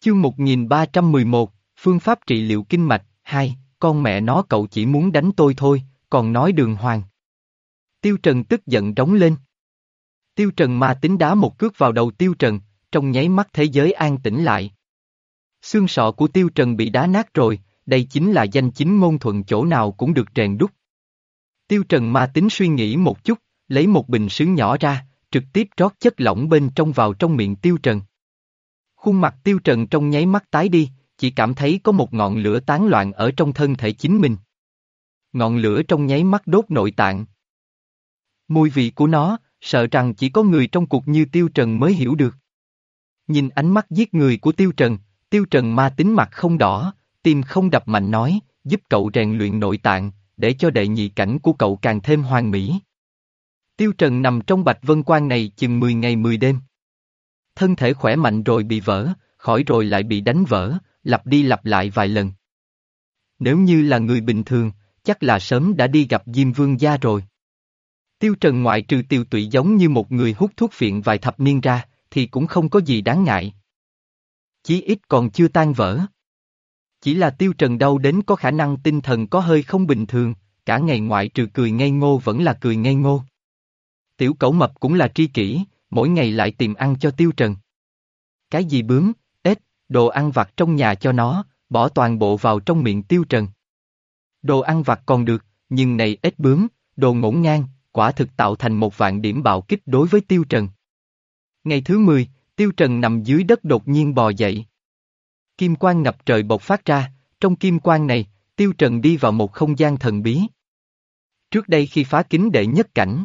Chương 1311, Phương pháp trị liệu kinh mạch, 2, con mẹ nó cậu chỉ muốn đánh tôi thôi, còn nói đường hoàng. Tiêu Trần tức giận trống lên. Tiêu Trần ma tính đá một cước vào đầu Tiêu Trần, trong nháy mắt thế giới an tĩnh lại. Xương sọ của Tiêu Trần bị đá nát rồi, đây chính là danh chính ngôn thuận chỗ nào cũng được rèn đúc. Tiêu Trần ma tính suy nghĩ một chút, lấy một bình sứ nhỏ ra, trực tiếp rót chất lỏng bên trong vào trong miệng Tiêu Trần. Khuôn mặt Tiêu Trần trong nháy mắt tái đi, chỉ cảm thấy có một ngọn lửa tán loạn ở trong thân thể chính mình. Ngọn lửa trong nháy mắt đốt nội tạng. Mùi vị của nó, sợ rằng chỉ có người trong cuộc như Tiêu Trần mới hiểu được. Nhìn ánh mắt giết người của Tiêu Trần, Tiêu Trần ma tính mặt không đỏ, tim không đập mạnh nói, giúp cậu rèn luyện nội tạng, để cho đệ nhị cảnh của cậu càng thêm hoàn mỹ. Tiêu Trần nằm trong bạch vân quan này chừng 10 ngày 10 đêm. Thân thể khỏe mạnh rồi bị vỡ, khỏi rồi lại bị đánh vỡ, lặp đi lặp lại vài lần. Nếu như là người bình thường, chắc là sớm đã đi gặp Diêm Vương gia rồi. Tiêu Trần ngoại trừ tiêu tụy giống như một người hút thuốc phiện vài thập niên ra, thì cũng không có gì đáng ngại. Chí ít còn chưa tan vỡ. Chỉ là Tiêu Trần đau đến có khả năng tinh thần có hơi không bình thường, cả ngày ngoại trừ cười ngây ngô vẫn là cười ngây ngô. Tiểu cẩu mập cũng là tri kỷ, mỗi ngày lại tìm ăn cho Tiêu Trần. Cái gì bướm, ếch, đồ ăn vặt trong nhà cho nó, bỏ toàn bộ vào trong miệng Tiêu Trần. Đồ ăn vặt còn được, nhưng này ếch bướm, đồ ngổn ngang, quả thực tạo thành một vạn điểm bạo kích đối với Tiêu Trần. Ngày thứ 10, Tiêu Trần nằm dưới đất đột nhiên bò dậy. Kim quang ngập trời bộc phát ra, trong kim quang này, Tiêu Trần đi vào một không gian thần bí. Trước đây khi phá kính đệ nhất cảnh,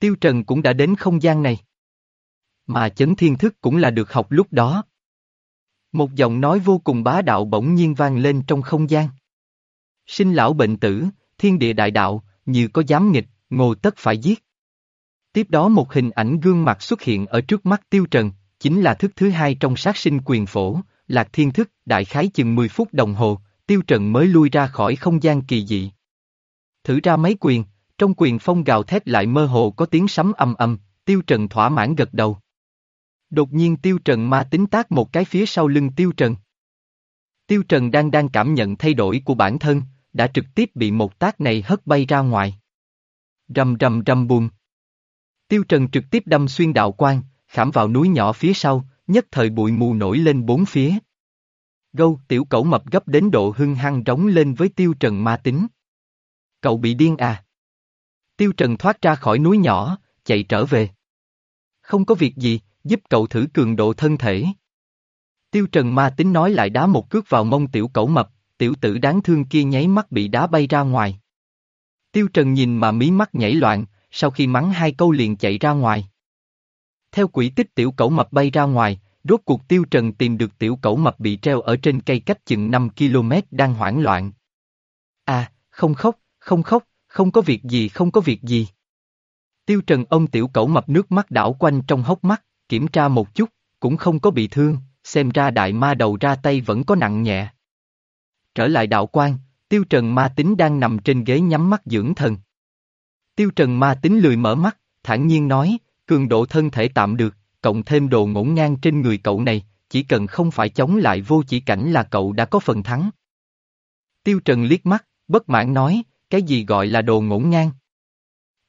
Tiêu Trần cũng đã đến không gian này. Mà chấn thiên thức cũng là được học lúc đó. Một giọng nói vô cùng bá đạo bỗng nhiên vang lên trong không gian. Sinh lão bệnh tử, thiên địa đại đạo, như có dám nghịch, ngô tất phải giết. Tiếp đó một hình ảnh gương mặt xuất hiện ở trước mắt Tiêu Trần, chính là thức thứ hai trong sát sinh quyền phổ, lạc thiên thức, đại khái chừng 10 phút đồng hồ, Tiêu Trần mới lui ra khỏi không gian kỳ dị. Thử ra mấy quyền, trong quyền phong gào thét lại mơ hồ có tiếng sấm âm âm, Tiêu Trần thỏa mãn gật đầu. Đột nhiên Tiêu Trần ma tính tác một cái phía sau lưng Tiêu Trần. Tiêu Trần đang đang cảm nhận thay đổi của bản thân, đã trực tiếp bị một tác này hất bay ra ngoài. Rầm rầm rầm bùm. Tiêu Trần trực tiếp đâm xuyên đạo quan, khảm vào núi nhỏ phía sau, nhất thời bụi mù nổi lên bốn phía. Gâu, tiểu cẩu mập gấp đến độ hưng hăng rống lên với Tiêu Trần ma tính. Cậu bị điên à? Tiêu Trần thoát ra khỏi núi nhỏ, chạy trở về. Không có việc gì, giúp cậu thử cường độ thân thể. Tiêu Trần ma tính nói lại đá một cước vào mông tiểu cẩu mập, tiểu tử đáng thương kia nháy mắt bị đá bay ra ngoài. Tiêu Trần nhìn mà mí mắt nhảy loạn, sau khi mắng hai câu liền chạy ra ngoài. Theo quỷ tích tiểu cẩu mập bay ra ngoài, rốt cuộc Tiêu Trần tìm được tiểu cẩu mập bị treo ở trên cây cách chừng 5 km đang hoảng loạn. À, không khóc, không khóc, không có việc gì không có việc gì. Tiêu Trần ông tiểu cẩu mập nước mắt đảo quanh trong hốc mắt, kiểm tra một chút, cũng không có bị thương, xem ra đại ma đầu ra tay vẫn có nặng nhẹ. Trở lại đạo quan, Tiêu Trần ma tính đang nằm trên ghế nhắm mắt dưỡng thần. Tiêu Trần ma tính lười mở mắt, thản nhiên nói, cường độ thân thể tạm được, cộng thêm đồ ngổn ngang trên người cậu này, chỉ cần không phải chống lại vô chỉ cảnh là cậu đã có phần thắng. Tiêu Trần liếc mắt, bất mãn nói, cái gì gọi là đồ ngổn ngang?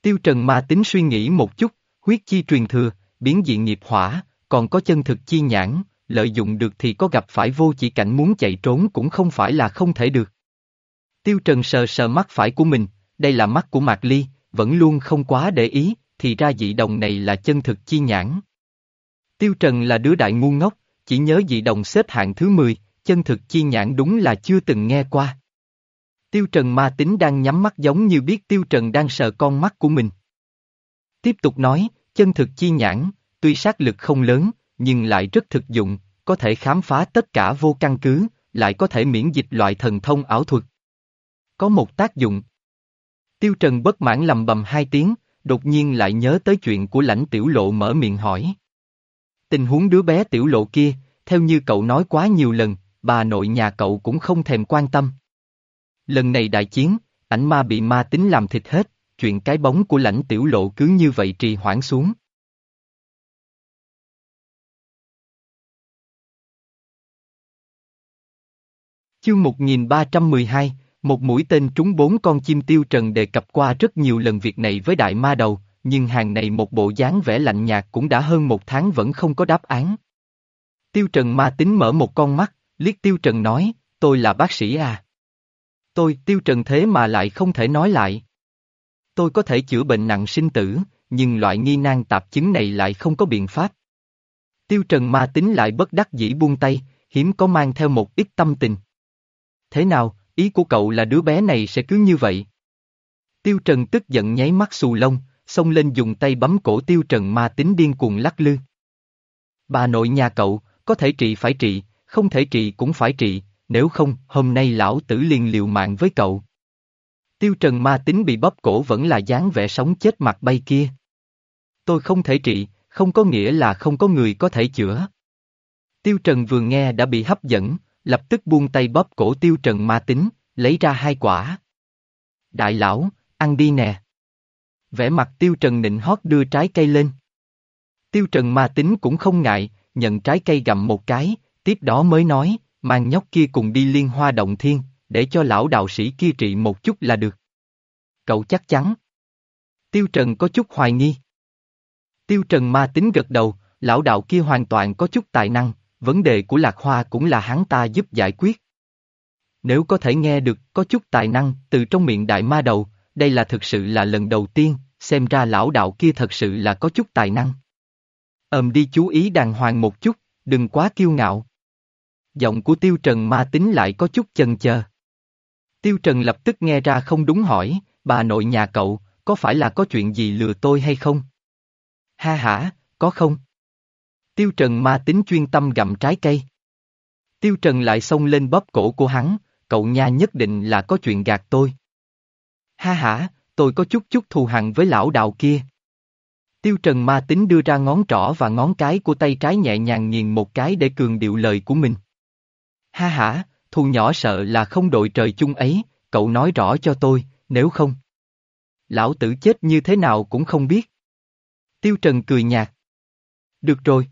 Tiêu Trần ma tính suy nghĩ một chút, huyết chi truyền thừa, biến diện nghiệp hỏa, còn có chân thực chi nhãn, lợi dụng được thì có gặp phải vô chỉ cảnh muốn chạy trốn cũng không phải là không thể được. Tiêu Trần sờ sờ mắt phải của mình, đây là mắt của Mạc Ly, vẫn luôn không quá để ý, thì ra dị đồng này là chân thực chi nhãn. Tiêu Trần là đứa đại ngu ngốc, chỉ nhớ dị đồng xếp hạng thứ 10, chân thực chi nhãn đúng là chưa từng nghe qua. Tiêu Trần ma tính đang nhắm mắt giống như biết Tiêu Trần đang sợ con mắt của mình. Tiếp tục nói, chân thực chi nhãn, tuy sát lực không lớn, nhưng lại rất thực dụng, có thể khám phá tất cả vô căn cứ, lại có thể miễn dịch loại thần thông ảo thuật. Có một tác dụng. Tiêu Trần bất mãn lầm bầm hai tiếng, đột nhiên lại nhớ tới chuyện của lãnh tiểu lộ mở miệng hỏi. Tình huống đứa bé tiểu lộ kia, theo như cậu nói quá nhiều lần, bà nội nhà cậu cũng không thèm quan tâm. Lần này đại chiến, ảnh ma bị ma tính làm thịt hết, chuyện cái bóng của lãnh tiểu lộ cứ như vậy trì hoãn xuống. Chương 1312, một mũi tên trúng bốn con chim tiêu trần đề cập qua rất nhiều lần việc này với đại ma đầu, nhưng hàng này một bộ dáng vẻ lạnh nhạt cũng đã hơn một tháng vẫn không có đáp án. Tiêu trần ma tính mở một con mắt, liếc tiêu trần nói, tôi là bác sĩ à. Tôi, tiêu trần thế mà lại không thể nói lại. Tôi có thể chữa bệnh nặng sinh tử, nhưng loại nghi nan tạp chứng này lại không có biện pháp. Tiêu trần ma tính lại bất đắc dĩ buông tay, hiếm có mang theo một ít tâm tình. Thế nào, ý của cậu là đứa bé này sẽ cứ như vậy? Tiêu trần tức giận nháy mắt xù lông, xông lên dùng tay bấm cổ tiêu trần ma tính điên cuồng lắc lư. Bà nội nhà cậu, có thể trị phải trị, không thể trị cũng phải trị, nếu không, hôm nay lão tử liền liều mạng với cậu. Tiêu trần ma tính bị bóp cổ vẫn là dáng vẻ sống chết mặt bay kia. Tôi không thể trị, không có nghĩa là không có người có thể chữa. Tiêu trần vừa nghe đã bị hấp dẫn, lập tức buông tay bóp cổ tiêu trần ma tính, lấy ra hai quả. Đại lão, ăn đi nè. Vẻ mặt tiêu trần nịnh hót đưa trái cây lên. Tiêu trần ma tính cũng không ngại, nhận trái cây gặm một cái, tiếp đó mới nói, mang nhóc kia cùng đi liên hoa động thiên, để cho lão đạo sĩ kia trị một chút là được. Cậu chắc chắn. Tiêu Trần có chút hoài nghi. Tiêu Trần ma tính gật đầu, lão đạo kia hoàn toàn có chút tài năng, vấn đề của Lạc Hoa cũng là hắn ta giúp giải quyết. Nếu có thể nghe được có chút tài năng từ trong miệng đại ma đầu, đây là thực sự là lần đầu tiên, xem ra lão đạo kia thật sự là có chút tài năng. ầm đi chú ý đàng hoàng một chút, đừng quá kiêu ngạo. Giọng của Tiêu Trần ma tính lại có chút chần chờ. Tiêu Trần lập tức nghe ra không đúng hỏi, bà nội nhà cậu, có phải là có chuyện gì lừa tôi hay không? Ha hả, có không? Tiêu Trần ma tính chuyên tâm gặm trái cây. Tiêu Trần lại xông lên bóp cổ của hắn, cậu nha nhất định là có chuyện gạt tôi. Ha hả, tôi có chút chút thù hằn với lão đạo kia. Tiêu Trần ma tính đưa ra ngón trỏ và ngón cái của tay trái nhẹ nhàng nghiền một cái để cường điệu lời của mình. Ha hả, thù nhỏ sợ là không đội trời chung ấy, cậu nói rõ cho tôi, nếu không. Lão tử chết như thế nào cũng không biết. Tiêu Trần cười nhạt. Được rồi.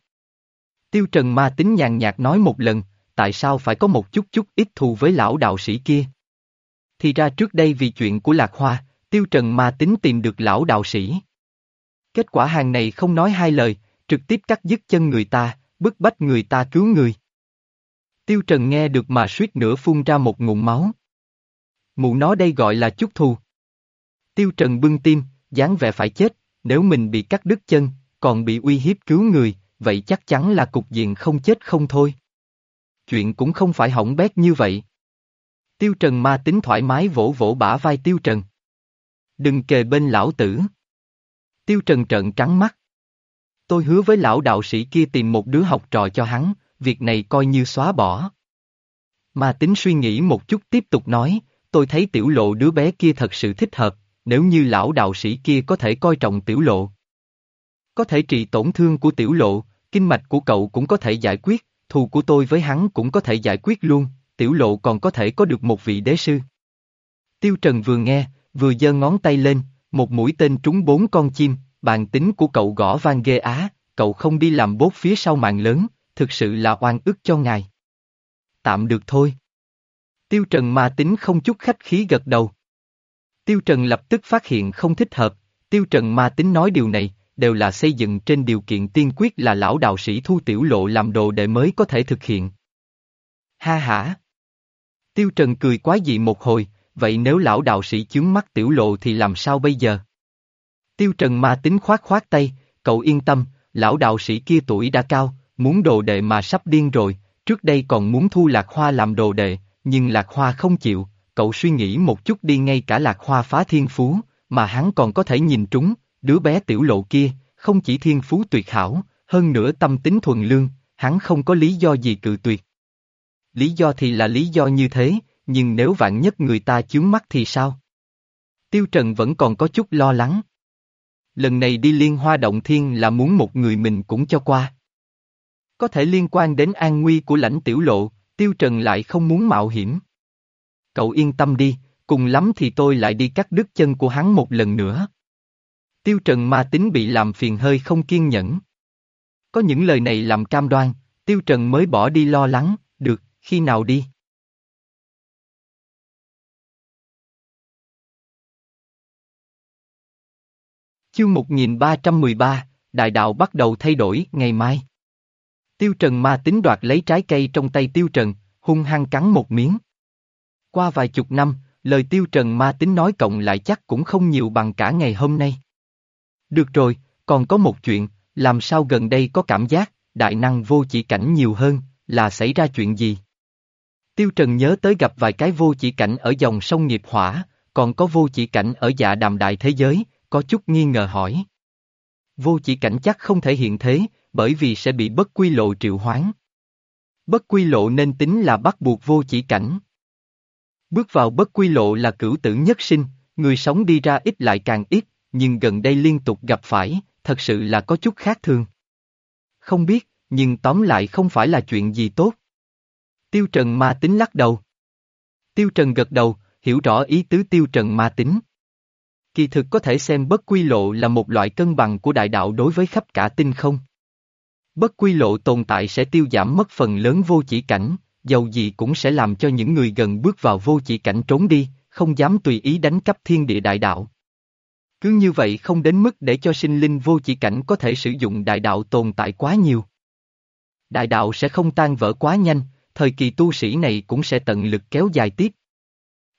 Tiêu Trần ma tính nhàn nhạt nói một lần, tại sao phải có một chút chút ít thù với lão đạo sĩ kia. Thì ra trước đây vì chuyện của Lạc Hoa, Tiêu Trần ma tính tìm được lão đạo sĩ. Kết quả hàng này không nói hai lời, trực tiếp cắt dứt chân người ta, bức bách người ta cứu người. Tiêu Trần nghe được mà suýt nữa phun ra một ngụm máu. Mụ nó đây gọi là chút thù. Tiêu Trần bưng tim, dáng vẻ phải chết, nếu mình bị cắt đứt chân, còn bị uy hiếp cứu người, vậy chắc chắn là cục diện không chết không thôi. Chuyện cũng không phải hỏng bét như vậy. Tiêu Trần ma tính thoải mái vỗ vỗ bả vai Tiêu Trần. Đừng kề bên lão tử. Tiêu Trần trợn trắng mắt. Tôi hứa với lão đạo sĩ kia tìm một đứa học trò cho hắn, việc này coi như xóa bỏ. mà tính suy nghĩ một chút tiếp tục nói, tôi thấy tiểu lộ đứa bé kia thật sự thích hợp, nếu như lão đạo sĩ kia có thể coi trọng tiểu lộ. Có thể trị tổn thương của tiểu lộ, kinh mạch của cậu cũng có thể giải quyết, thù của tôi với hắn cũng có thể giải quyết luôn, tiểu lộ còn có thể có được một vị đế sư. Tiêu Trần vừa nghe, vừa giơ ngón tay lên, một mũi tên trúng bốn con chim, bàn tính của cậu gõ vang ghê á, cậu không đi làm bốt phía sau màn lớn, thực sự là oan ức cho ngài. Tạm được thôi. Tiêu Trần ma tính không chút khách khí gật đầu. Tiêu Trần lập tức phát hiện không thích hợp, Tiêu Trần ma tính nói điều này, đều là xây dựng trên điều kiện tiên quyết là lão đạo sĩ thu tiểu lộ làm đồ để mới có thể thực hiện. Ha ha! Tiêu Trần cười quá dị một hồi, vậy nếu lão đạo sĩ chướng mắt tiểu lộ thì làm sao bây giờ? Tiêu Trần ma tính khoát khoát tay, cậu yên tâm, lão đạo sĩ kia tuổi đã cao, muốn đồ đệ mà sắp điên rồi, trước đây còn muốn thu lạc hoa làm đồ đệ, nhưng lạc hoa không chịu, cậu suy nghĩ một chút đi ngay cả lạc hoa phá thiên phú, mà hắn còn có thể nhìn trúng, đứa bé tiểu lộ kia, không chỉ thiên phú tuyệt hảo, hơn nữa tâm tính thuần lương, hắn không có lý do gì cự tuyệt. Lý do thì là lý do như thế, nhưng nếu vạn nhất người ta chướng mắt thì sao? Tiêu Trần vẫn còn có chút lo lắng. Lần này đi liên hoa động thiên là muốn một người mình cũng cho qua. Có thể liên quan đến an nguy của lãnh tiểu lộ, Tiêu Trần lại không muốn mạo hiểm. Cậu yên tâm đi, cùng lắm thì tôi lại đi cắt đứt chân của hắn một lần nữa. Tiêu Trần ma tính bị làm phiền hơi không kiên nhẫn. Có những lời này làm cam đoan, Tiêu Trần mới bỏ đi lo lắng, được, khi nào đi. Chương 1313, đại đạo bắt đầu thay đổi ngày mai. Tiêu Trần ma tính đoạt lấy trái cây trong tay Tiêu Trần, hung hăng cắn một miếng. Qua vài chục năm, lời Tiêu Trần ma tính nói cộng lại chắc cũng không nhiều bằng cả ngày hôm nay. Được rồi, còn có một chuyện, làm sao gần đây có cảm giác, đại năng vô chỉ cảnh nhiều hơn, là xảy ra chuyện gì? Tiêu Trần nhớ tới gặp vài cái vô chỉ cảnh ở dòng sông nghiệp hỏa, còn có vô chỉ cảnh ở dạ đàm đại thế giới, có chút nghi ngờ hỏi. Vô chỉ cảnh chắc không thể hiện thế, bởi vì sẽ bị bất quy lộ triệu hoán. Bất quy lộ nên tính là bắt buộc vô chỉ cảnh. Bước vào bất quy lộ là cửu tử nhất sinh, người sống đi ra ít lại càng ít, nhưng gần đây liên tục gặp phải, thật sự là có chút khác thường. Không biết, nhưng tóm lại không phải là chuyện gì tốt. Tiêu Trần ma tính lắc đầu. Tiêu Trần gật đầu, hiểu rõ ý tứ Tiêu Trần ma tính. Kỳ thực có thể xem bất quy lộ là một loại cân bằng của đại đạo đối với khắp cả tinh không. Bất quy lộ tồn tại sẽ tiêu giảm mất phần lớn vô chỉ cảnh, dầu gì cũng sẽ làm cho những người gần bước vào vô chỉ cảnh trốn đi, không dám tùy ý đánh cắp thiên địa đại đạo. Cứ như vậy không đến mức để cho sinh linh vô chỉ cảnh có thể sử dụng đại đạo tồn tại quá nhiều. Đại đạo sẽ không tan vỡ quá nhanh, thời kỳ tu sĩ này cũng sẽ tận lực kéo dài tiếp.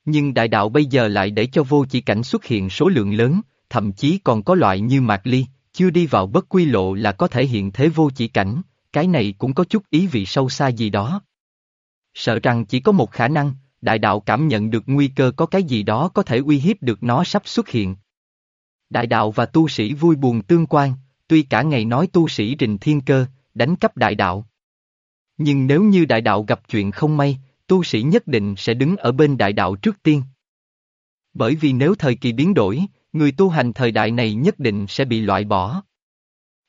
Nhưng đại đạo bây giờ lại để cho vô chỉ cảnh xuất hiện số lượng lớn, thậm chí còn có loại như mạc ly, chưa đi vào bất quy lộ là có thể hiện thế vô chỉ cảnh, cái này cũng có chút ý vị sâu xa gì đó. Sợ rằng chỉ có một khả năng, đại đạo cảm nhận được nguy cơ có cái gì đó có thể uy hiếp được nó sắp xuất hiện. Đại đạo và tu sĩ vui buồn tương quan, tuy cả ngày nói tu sĩ rình thiên cơ, đánh cắp đại đạo. Nhưng nếu như đại đạo gặp chuyện không may, tu sĩ nhất định sẽ đứng ở bên đại đạo trước tiên. Bởi vì nếu thời kỳ biến đổi, người tu hành thời đại này nhất định sẽ bị loại bỏ.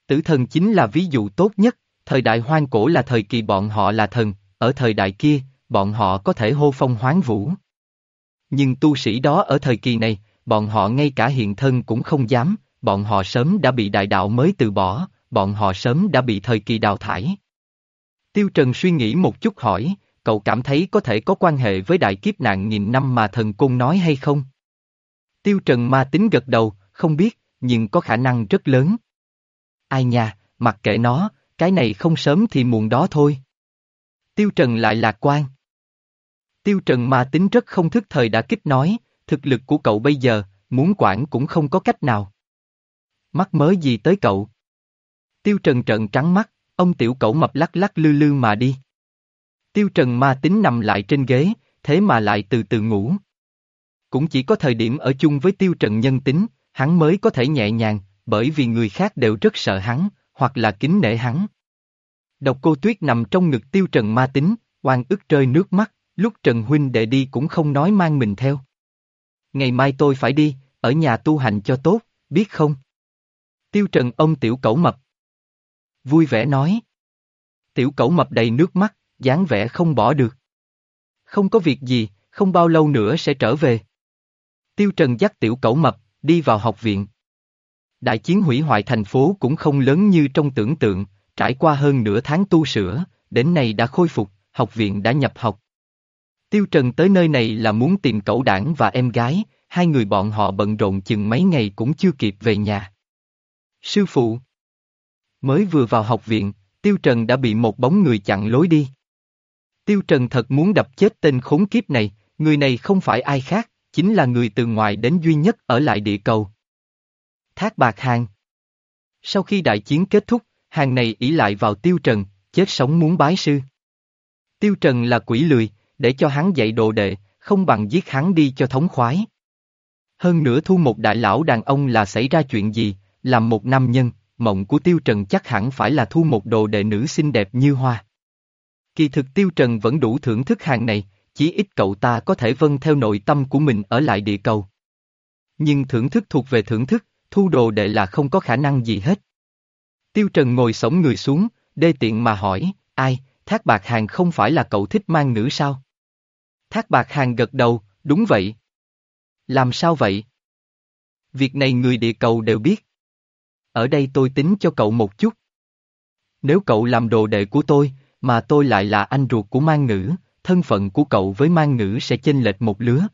Tử thần chính là ví dụ tốt nhất, thời đại hoang cổ là thời kỳ bọn họ là thần, ở thời đại kia, bọn họ có thể hô phong hoán vũ. Nhưng tu sĩ đó ở thời kỳ này, bọn họ ngay cả hiện thân cũng không dám, bọn họ sớm đã bị đại đạo mới từ bỏ, bọn họ sớm đã bị thời kỳ đào thải. Tiêu Trần suy nghĩ một chút hỏi, cậu cảm thấy có thể có quan hệ với đại kiếp nạn nghìn năm mà thần cung nói hay không? Tiêu Trần ma tính gật đầu, không biết, nhưng có khả năng rất lớn. Ai nha, mặc kệ nó, cái này không sớm thì muộn đó thôi. Tiêu Trần lại lạc quan. Tiêu Trần ma tính rất không thức thời đã kích nói, thực lực của cậu bây giờ, muốn quản cũng không có cách nào. Mắc mớ gì tới cậu? Tiêu Trần trợn trắng mắt, ông tiểu cậu mập lắc lắc lư lư mà đi. Tiêu Trần ma tính nằm lại trên ghế, thế mà lại từ từ ngủ. Cũng chỉ có thời điểm ở chung với Tiêu Trần nhân tính, hắn mới có thể nhẹ nhàng, bởi vì người khác đều rất sợ hắn, hoặc là kính nể hắn. Độc cô Tuyết nằm trong ngực Tiêu Trần ma tính, oan ức rơi nước mắt, lúc Trần Huynh đệ đi cũng không nói mang mình theo. Ngày mai tôi phải đi, ở nhà tu hành cho tốt, biết không? Tiêu Trần ông tiểu cẩu mập. Vui vẻ nói. Tiểu cẩu mập đầy nước mắt, dáng vẻ không bỏ được. Không có việc gì, không bao lâu nữa sẽ trở về. Tiêu Trần dắt tiểu cẩu mập, đi vào học viện. Đại chiến hủy hoại thành phố cũng không lớn như trong tưởng tượng, trải qua hơn nửa tháng tu sửa, đến nay đã khôi phục, học viện đã nhập học. Tiêu Trần tới nơi này là muốn tìm cậu đảng và em gái, hai người bọn họ bận rộn chừng mấy ngày cũng chưa kịp về nhà. Sư phụ Mới vừa vào học viện, Tiêu Trần đã bị một bóng người chặn lối đi. Tiêu Trần thật muốn đập chết tên khốn kiếp này, người này không phải ai khác, chính là người từ ngoài đến duy nhất ở lại địa cầu. Thác Bạc Hàng Sau khi đại chiến kết thúc, hàng này ỷ lại vào Tiêu Trần, chết sống muốn bái sư. Tiêu Trần là quỷ lười, để cho hắn dạy đồ đệ, không bằng giết hắn đi cho thống khoái. Hơn nữa thu một đại lão đàn ông là xảy ra chuyện gì, làm một nam nhân, mộng của Tiêu Trần chắc hẳn phải là thu một đồ đệ nữ xinh đẹp như hoa. Kỳ thực Tiêu Trần vẫn đủ thưởng thức hàng này, chỉ ít cậu ta có thể vâng theo nội tâm của mình ở lại địa cầu. Nhưng thưởng thức thuộc về thưởng thức, thu đồ đệ là không có khả năng gì hết. Tiêu Trần ngồi sống người xuống, đê tiện mà hỏi, ai, Thác Bạc Hàng không phải là cậu thích mang nữ sao? Thác Bạc Hàng gật đầu, đúng vậy. Làm sao vậy? Việc này người địa cầu đều biết. Ở đây tôi tính cho cậu một chút. Nếu cậu làm đồ đệ của tôi, mà tôi lại là anh ruột của mang nữ thân phận của cậu với mang ngữ sẽ chênh lệch một lứa.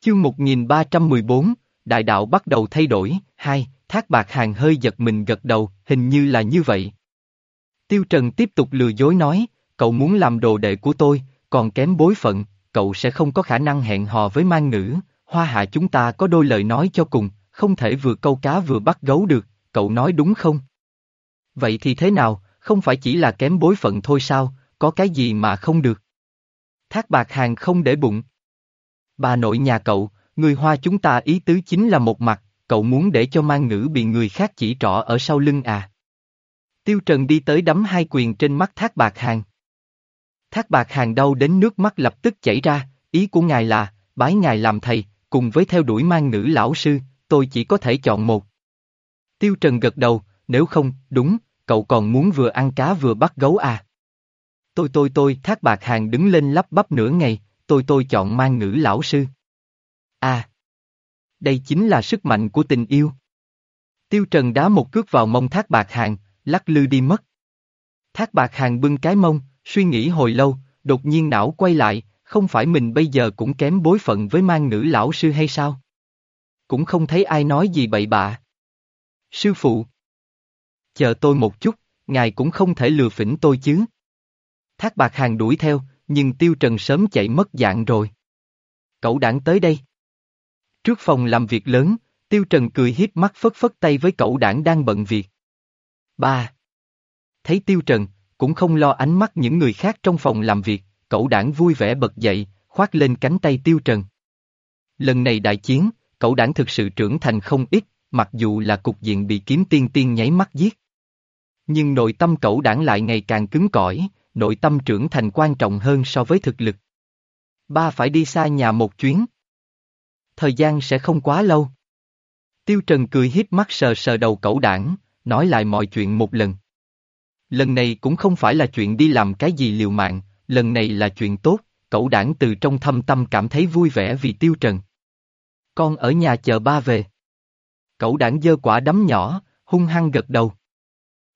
Chương 1314, Đại đạo bắt đầu thay đổi, hai, Thác Bạc Hàng hơi giật mình gật đầu, hình như là như vậy. Tiêu Trần tiếp tục lừa dối nói, cậu muốn làm đồ đệ của tôi, còn kém bối phận, cậu sẽ không có khả năng hẹn hò với mang ngữ, hoa hạ chúng ta có đôi lời nói cho cùng, không thể vừa câu cá vừa bắt gấu được, cậu nói đúng không? Vậy thì thế nào, không phải chỉ là kém bối phận thôi sao, có cái gì mà không được? Thác bạc hàng không để bụng. Bà nội nhà cậu, người hoa chúng ta ý tứ chính là một mặt, cậu muốn để cho mang ngữ bị người khác chỉ trỏ ở sau lưng à? Tiêu Trần đi tới đấm hai quyền trên mắt thác bạc hàng. Thác bạc hàng đau đến nước mắt lập tức chảy ra, ý của ngài là, bái ngài làm thầy, cùng với theo đuổi mang ngữ lão sư, tôi chỉ có thể chọn một. Tiêu Trần gật đầu, nếu không, đúng, cậu còn muốn vừa ăn cá vừa bắt gấu à? Tôi tôi tôi, thác bạc hàng đứng lên lắp bắp nửa ngày, tôi tôi chọn mang ngữ lão sư. À! Đây chính là sức mạnh của tình yêu. Tiêu Trần đá một cước vào mông thác bạc hàng, lắc lư đi mất. Thác bạc hàng bưng cái mông, suy nghĩ hồi lâu, đột nhiên não quay lại, không phải mình bây giờ cũng kém bối phận với mang ngữ lão sư hay sao? Cũng không thấy ai nói gì bậy bạ. Sư phụ. Chờ tôi một chút, ngài cũng không thể lừa phỉnh tôi chứ. Thác bạc hàng đuổi theo, nhưng Tiêu Trần sớm chạy mất dạng rồi. Cậu đảng tới đây. Trước phòng làm việc lớn, Tiêu Trần cười hiếp mắt phất phất tay với cậu đảng đang bận việc. Ba. Thấy Tiêu Trần, cũng không lo ánh mắt những người khác trong phòng làm việc, cậu đảng vui vẻ bật dậy, khoác lên cánh tay Tiêu Trần. Lần này đại chiến, cậu đảng thực sự trưởng thành không ít, mặc dù là cục diện bị kiếm tiên tiên nháy mắt giết. Nhưng nội tâm cậu đảng lại ngày càng cứng cỏi, nội tâm trưởng thành quan trọng hơn so với thực lực. Ba phải đi xa nhà một chuyến. Thời gian sẽ không quá lâu. Tiêu Trần cười hít mắt sờ sờ đầu cậu đảng, nói lại mọi chuyện một lần. Lần này cũng không phải là chuyện đi làm cái gì liều mạng, lần này là chuyện tốt, cậu đảng từ trong thâm tâm cảm thấy vui vẻ vì Tiêu Trần. Con ở nhà chờ ba về. Cậu đảng dơ quả đấm nhỏ, hung hăng gật đầu.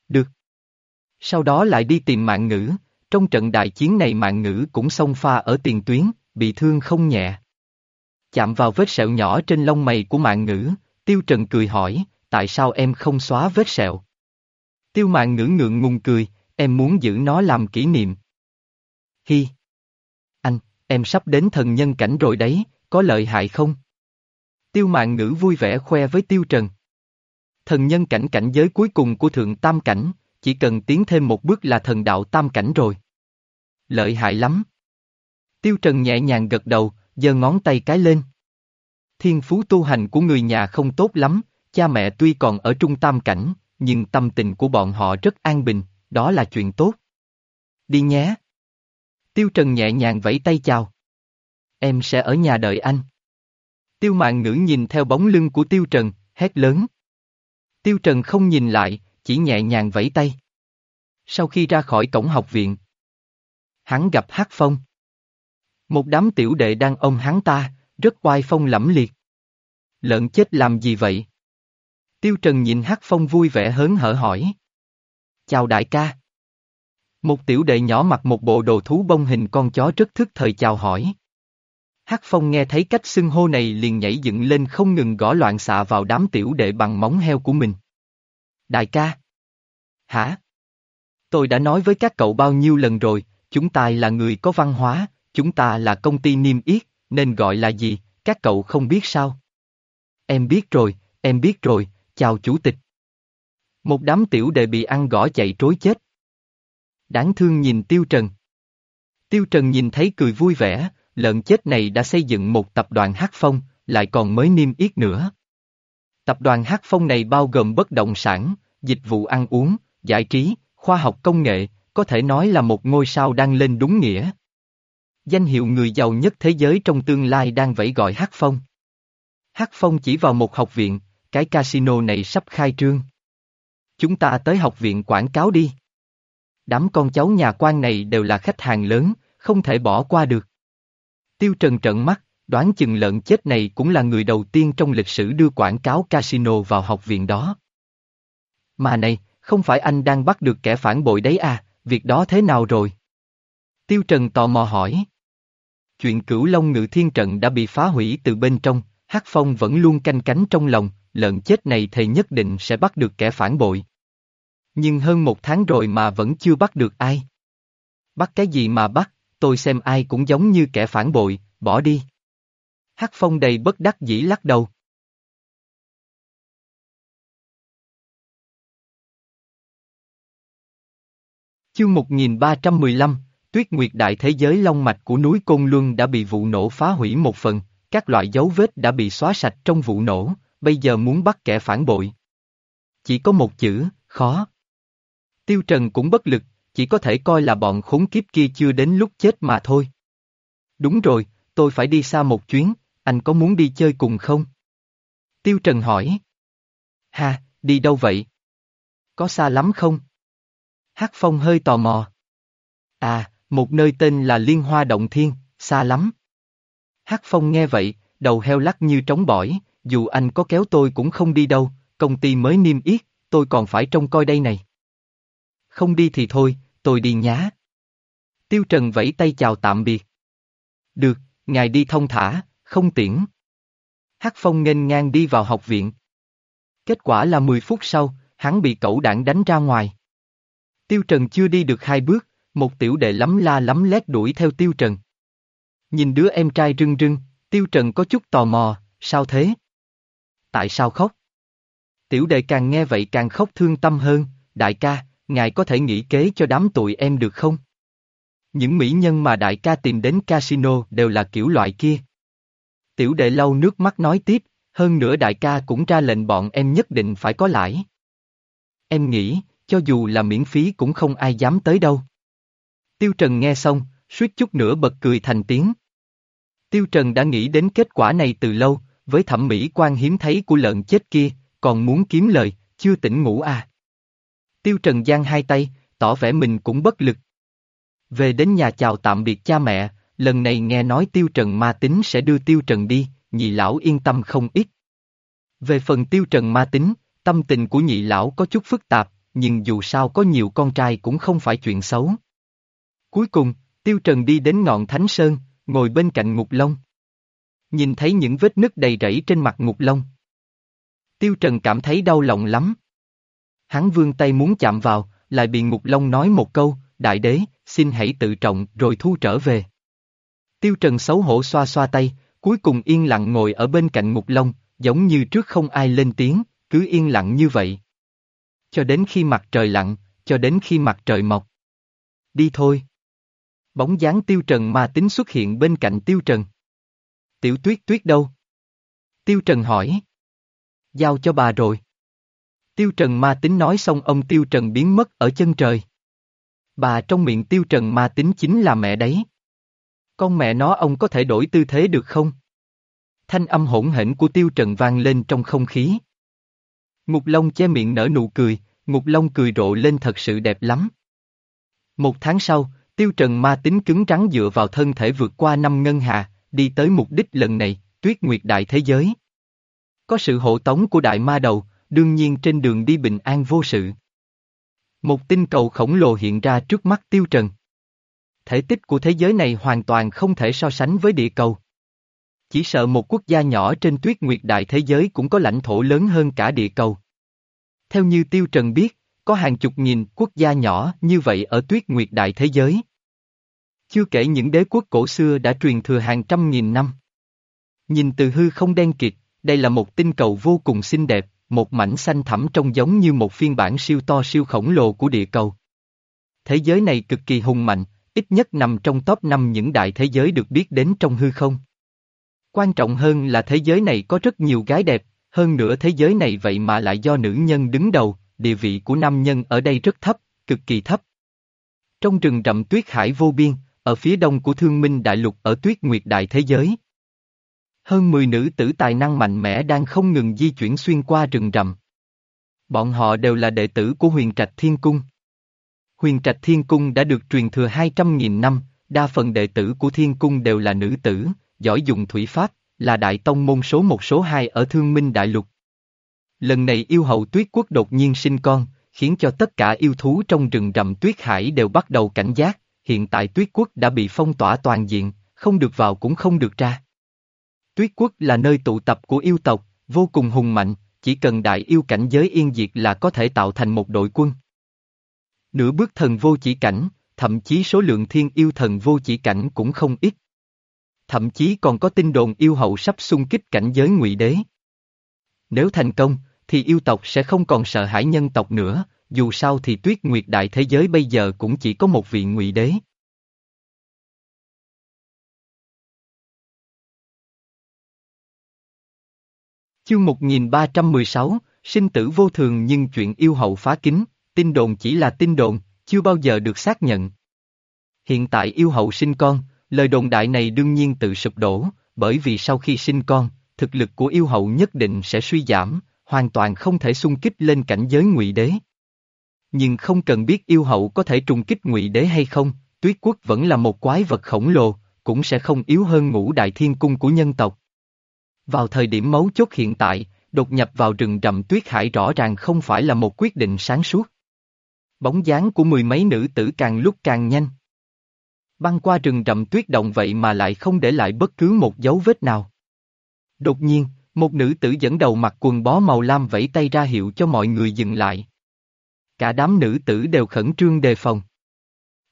Được. Sau đó lại đi tìm mạng ngữ, trong trận đại chiến này mạng ngữ cũng xông pha ở tiền tuyến, bị thương không nhẹ. Chạm vào vết sẹo nhỏ trên lông mày của mạng ngữ, Tiêu Trần cười hỏi, tại sao em không xóa vết sẹo? Tiêu mạng ngữ ngượng ngùng cười, em muốn giữ nó làm kỷ niệm. Hi! Anh, em sắp đến thần nhân cảnh rồi đấy, có lợi hại không? Tiêu mạng ngữ vui vẻ khoe với Tiêu Trần. Thần nhân cảnh cảnh giới cuối cùng của thượng tam cảnh, chỉ cần tiến thêm một bước là thần đạo tam cảnh rồi. Lợi hại lắm. Tiêu Trần nhẹ nhàng gật đầu, giơ ngón tay cái lên. Thiên phú tu hành của người nhà không tốt lắm, cha mẹ tuy còn ở trung tam cảnh, nhưng tâm tình của bọn họ rất an bình, đó là chuyện tốt. Đi nhé. Tiêu Trần nhẹ nhàng vẫy tay chào. Em sẽ ở nhà đợi anh. Tiêu mạng ngữ nhìn theo bóng lưng của Tiêu Trần, hét lớn. Tiêu Trần không nhìn lại, chỉ nhẹ nhàng vẫy tay. Sau khi ra khỏi cổng học viện, hắn gặp Hắc Phong. Một đám tiểu đệ đang ôm hắn ta, rất oai phong lẫm liệt. Lợn chết làm gì vậy? Tiêu Trần nhìn Hắc Phong vui vẻ hớn hở hỏi. Chào đại ca. Một tiểu đệ nhỏ mặc một bộ đồ thú bông hình con chó rất thức thời chào hỏi. Hắc Phong nghe thấy cách xưng hô này liền nhảy dựng lên không ngừng gõ loạn xạ vào đám tiểu đệ bằng móng heo của mình. Đại ca. Hả? Tôi đã nói với các cậu bao nhiêu lần rồi, chúng ta là người có văn hóa, chúng ta là công ty niêm yết, nên gọi là gì, các cậu không biết sao? Em biết rồi, em biết rồi, chào chủ tịch. Một đám tiểu đệ bị ăn gõ chạy trối chết. Đáng thương nhìn Tiêu Trần. Tiêu Trần nhìn thấy cười vui vẻ, lợn chết này đã xây dựng một tập đoàn hát phong, lại còn mới niêm yết nữa. Tập đoàn hát phong này bao gồm bất động sản, dịch vụ ăn uống, giải trí, khoa học công nghệ, có thể nói là một ngôi sao đang lên đúng nghĩa. Danh hiệu người giàu nhất thế giới trong tương lai đang vẫy gọi hát phong. Hát phong chỉ vào một học viện, cái casino này sắp khai trương. Chúng ta tới học viện quảng cáo đi. Đám con cháu nhà quan này đều là khách hàng lớn, không thể bỏ qua được. Tiêu Trần trợn mắt, đoán chừng lợn chết này cũng là người đầu tiên trong lịch sử đưa quảng cáo casino vào học viện đó. Mà này, không phải anh đang bắt được kẻ phản bội đấy à, việc đó thế nào rồi? Tiêu Trần tò mò hỏi. Chuyện cửu Long Ngự Thiên Trận đã bị phá hủy từ bên trong, Hắc Phong vẫn luôn canh cánh trong lòng, lợn chết này thầy nhất định sẽ bắt được kẻ phản bội. Nhưng hơn một tháng rồi mà vẫn chưa bắt được ai. Bắt cái gì mà bắt, tôi xem ai cũng giống như kẻ phản bội, bỏ đi. Hắc Phong đầy bất đắc dĩ lắc đầu. Chương 1315, Tuyết Nguyệt Đại Thế Giới Long Mạch của núi Côn Luân đã bị vụ nổ phá hủy một phần, các loại dấu vết đã bị xóa sạch trong vụ nổ, bây giờ muốn bắt kẻ phản bội. Chỉ có một chữ, khó. Tiêu Trần cũng bất lực, chỉ có thể coi là bọn khốn kiếp kia chưa đến lúc chết mà thôi. Đúng rồi, tôi phải đi xa một chuyến, anh có muốn đi chơi cùng không? Tiêu Trần hỏi. Ha, đi đâu vậy? Có xa lắm không? Hắc Phong hơi tò mò. À, một nơi tên là Liên Hoa Động Thiên, xa lắm. Hắc Phong nghe vậy, đầu heo lắc như trống bỏi, dù anh có kéo tôi cũng không đi đâu, công ty mới niêm yết, tôi còn phải trông coi đây này. Không đi thì thôi, tôi đi nhá. Tiêu Trần vẫy tay chào tạm biệt. Được, ngài đi thông thả, không tiễn. Hắc Phong nghênh ngang đi vào học viện. Kết quả là 10 phút sau, hắn bị cẩu đảng đánh ra ngoài. Tiêu Trần chưa đi được hai bước, một tiểu đệ lắm la lắm lét đuổi theo Tiêu Trần. Nhìn đứa em trai rưng rưng, Tiêu Trần có chút tò mò, sao thế? Tại sao khóc? Tiểu đệ càng nghe vậy càng khóc thương tâm hơn, đại ca, ngài có thể nghĩ kế cho đám tụi em được không? Những mỹ nhân mà đại ca tìm đến casino đều là kiểu loại kia. Tiểu đệ lau nước mắt nói tiếp, hơn nữa đại ca cũng ra lệnh bọn em nhất định phải có lãi. Em nghĩ, cho dù là miễn phí cũng không ai dám tới đâu. Tiêu Trần nghe xong, suýt chút nữa bật cười thành tiếng. Tiêu Trần đã nghĩ đến kết quả này từ lâu, với thẩm mỹ quan hiếm thấy của lợn chết kia, còn muốn kiếm lời, chưa tỉnh ngủ à. Tiêu Trần giang hai tay, tỏ vẻ mình cũng bất lực. Về đến nhà chào tạm biệt cha mẹ, lần này nghe nói Tiêu Trần ma tính sẽ đưa Tiêu Trần đi, nhị lão yên tâm không ít. Về phần Tiêu Trần ma tính, tâm tình của nhị lão có chút phức tạp, nhưng dù sao có nhiều con trai cũng không phải chuyện xấu. Cuối cùng, Tiêu Trần đi đến ngọn Thánh Sơn, ngồi bên cạnh Ngục Long. Nhìn thấy những vết nứt đầy rẫy trên mặt Ngục Long. Tiêu Trần cảm thấy đau lòng lắm. Hắn vươn tay muốn chạm vào, lại bị Ngục Long nói một câu, đại đế, xin hãy tự trọng rồi thu trở về. Tiêu Trần xấu hổ xoa xoa tay, cuối cùng yên lặng ngồi ở bên cạnh Ngục Long, giống như trước không ai lên tiếng, cứ yên lặng như vậy. Cho đến khi mặt trời lặn, cho đến khi mặt trời mọc. Đi thôi. Bóng dáng Tiêu Trần mà tính xuất hiện bên cạnh Tiêu Trần. Tiểu tuyết tuyết đâu? Tiêu Trần hỏi. Giao cho bà rồi. Tiêu Trần ma tính nói xong ông Tiêu Trần biến mất ở chân trời. Bà trong miệng Tiêu Trần ma tính chính là mẹ đấy. Con mẹ nó ông có thể đổi tư thế được không? Thanh âm hỗn hển của Tiêu Trần vang lên trong không khí. Ngục Long che miệng nở nụ cười, Ngục Long cười rộ lên thật sự đẹp lắm. Một tháng sau, Tiêu Trần ma tính cứng rắn dựa vào thân thể vượt qua năm ngân hà, đi tới mục đích lần này, tuyết nguyệt đại thế giới. Có sự hộ tống của đại ma đầu, đương nhiên trên đường đi bình an vô sự. Một tinh cầu khổng lồ hiện ra trước mắt Tiêu Trần. Thể tích của thế giới này hoàn toàn không thể so sánh với địa cầu. Chỉ sợ một quốc gia nhỏ trên tuyết nguyệt đại thế giới cũng có lãnh thổ lớn hơn cả địa cầu. Theo như Tiêu Trần biết, có hàng chục nghìn quốc gia nhỏ như vậy ở tuyết nguyệt đại thế giới. Chưa kể những đế quốc cổ xưa đã truyền thừa hàng trăm nghìn năm. Nhìn từ hư không đen kịt, đây là một tinh cầu vô cùng xinh đẹp, một mảnh xanh thẳm trông giống như một phiên bản siêu to siêu khổng lồ của địa cầu. Thế giới này cực kỳ hùng mạnh, ít nhất nằm trong top 5 những đại thế giới được biết đến trong hư không. Quan trọng hơn là thế giới này có rất nhiều gái đẹp, hơn nữa thế giới này vậy mà lại do nữ nhân đứng đầu, địa vị của nam nhân ở đây rất thấp, cực kỳ thấp. Trong rừng rậm tuyết hải vô biên, ở phía đông của thương minh đại lục ở tuyết nguyệt đại thế giới. Hơn 10 nữ tử tài năng mạnh mẽ đang không ngừng di chuyển xuyên qua rừng rậm. Bọn họ đều là đệ tử của huyền trạch thiên cung. Huyền trạch thiên cung đã được truyền thừa 200.000 năm, đa phần đệ tử của thiên cung đều là nữ tử, giỏi dùng thủy pháp, là đại tông môn số một số hai ở thương minh đại lục. Lần này yêu hậu tuyết quốc đột nhiên sinh con, khiến cho tất cả yêu thú trong rừng rậm tuyết hải đều bắt đầu cảnh giác, hiện tại tuyết quốc đã bị phong tỏa toàn diện, không được vào cũng không được ra. Tuyết quốc là nơi tụ tập của yêu tộc, vô cùng hùng mạnh, chỉ cần đại yêu cảnh giới yên diệt là có thể tạo thành một đội quân. Nửa bước thần vô chỉ cảnh, thậm chí số lượng thiên yêu thần vô chỉ cảnh cũng không ít. Thậm chí còn có tin đồn yêu hậu sắp xung kích cảnh giới ngụy đế. Nếu thành công, thì yêu tộc sẽ không còn sợ hãi nhân tộc nữa, dù sao thì tuyết nguyệt đại thế giới bây giờ cũng chỉ có một vị ngụy đế. Chương 1316, sinh tử vô thường nhưng chuyện yêu hậu phá kính, tin đồn chỉ là tin đồn, chưa bao giờ được xác nhận. Hiện tại yêu hậu sinh con, lời đồn đại này đương nhiên tự sụp đổ, bởi vì sau khi sinh con, thực lực của yêu hậu nhất định sẽ suy giảm, hoàn toàn không thể xung kích lên cảnh giới ngụy đế. Nhưng không cần biết yêu hậu có thể trùng kích ngụy đế hay không, tuyết quốc vẫn là một quái vật khổng lồ, cũng sẽ không yếu hơn ngũ đại thiên cung của nhân tộc. Vào thời điểm mấu chốt hiện tại, đột nhập vào rừng rậm tuyết hải rõ ràng không phải là một quyết định sáng suốt. Bóng dáng của mười mấy nữ tử càng lúc càng nhanh. Băng qua rừng rậm tuyết động vậy mà lại không để lại bất cứ một dấu vết nào. Đột nhiên, một nữ tử dẫn đầu mặc quần bó màu lam vẫy tay ra hiệu cho mọi người dừng lại. Cả đám nữ tử đều khẩn trương đề phòng.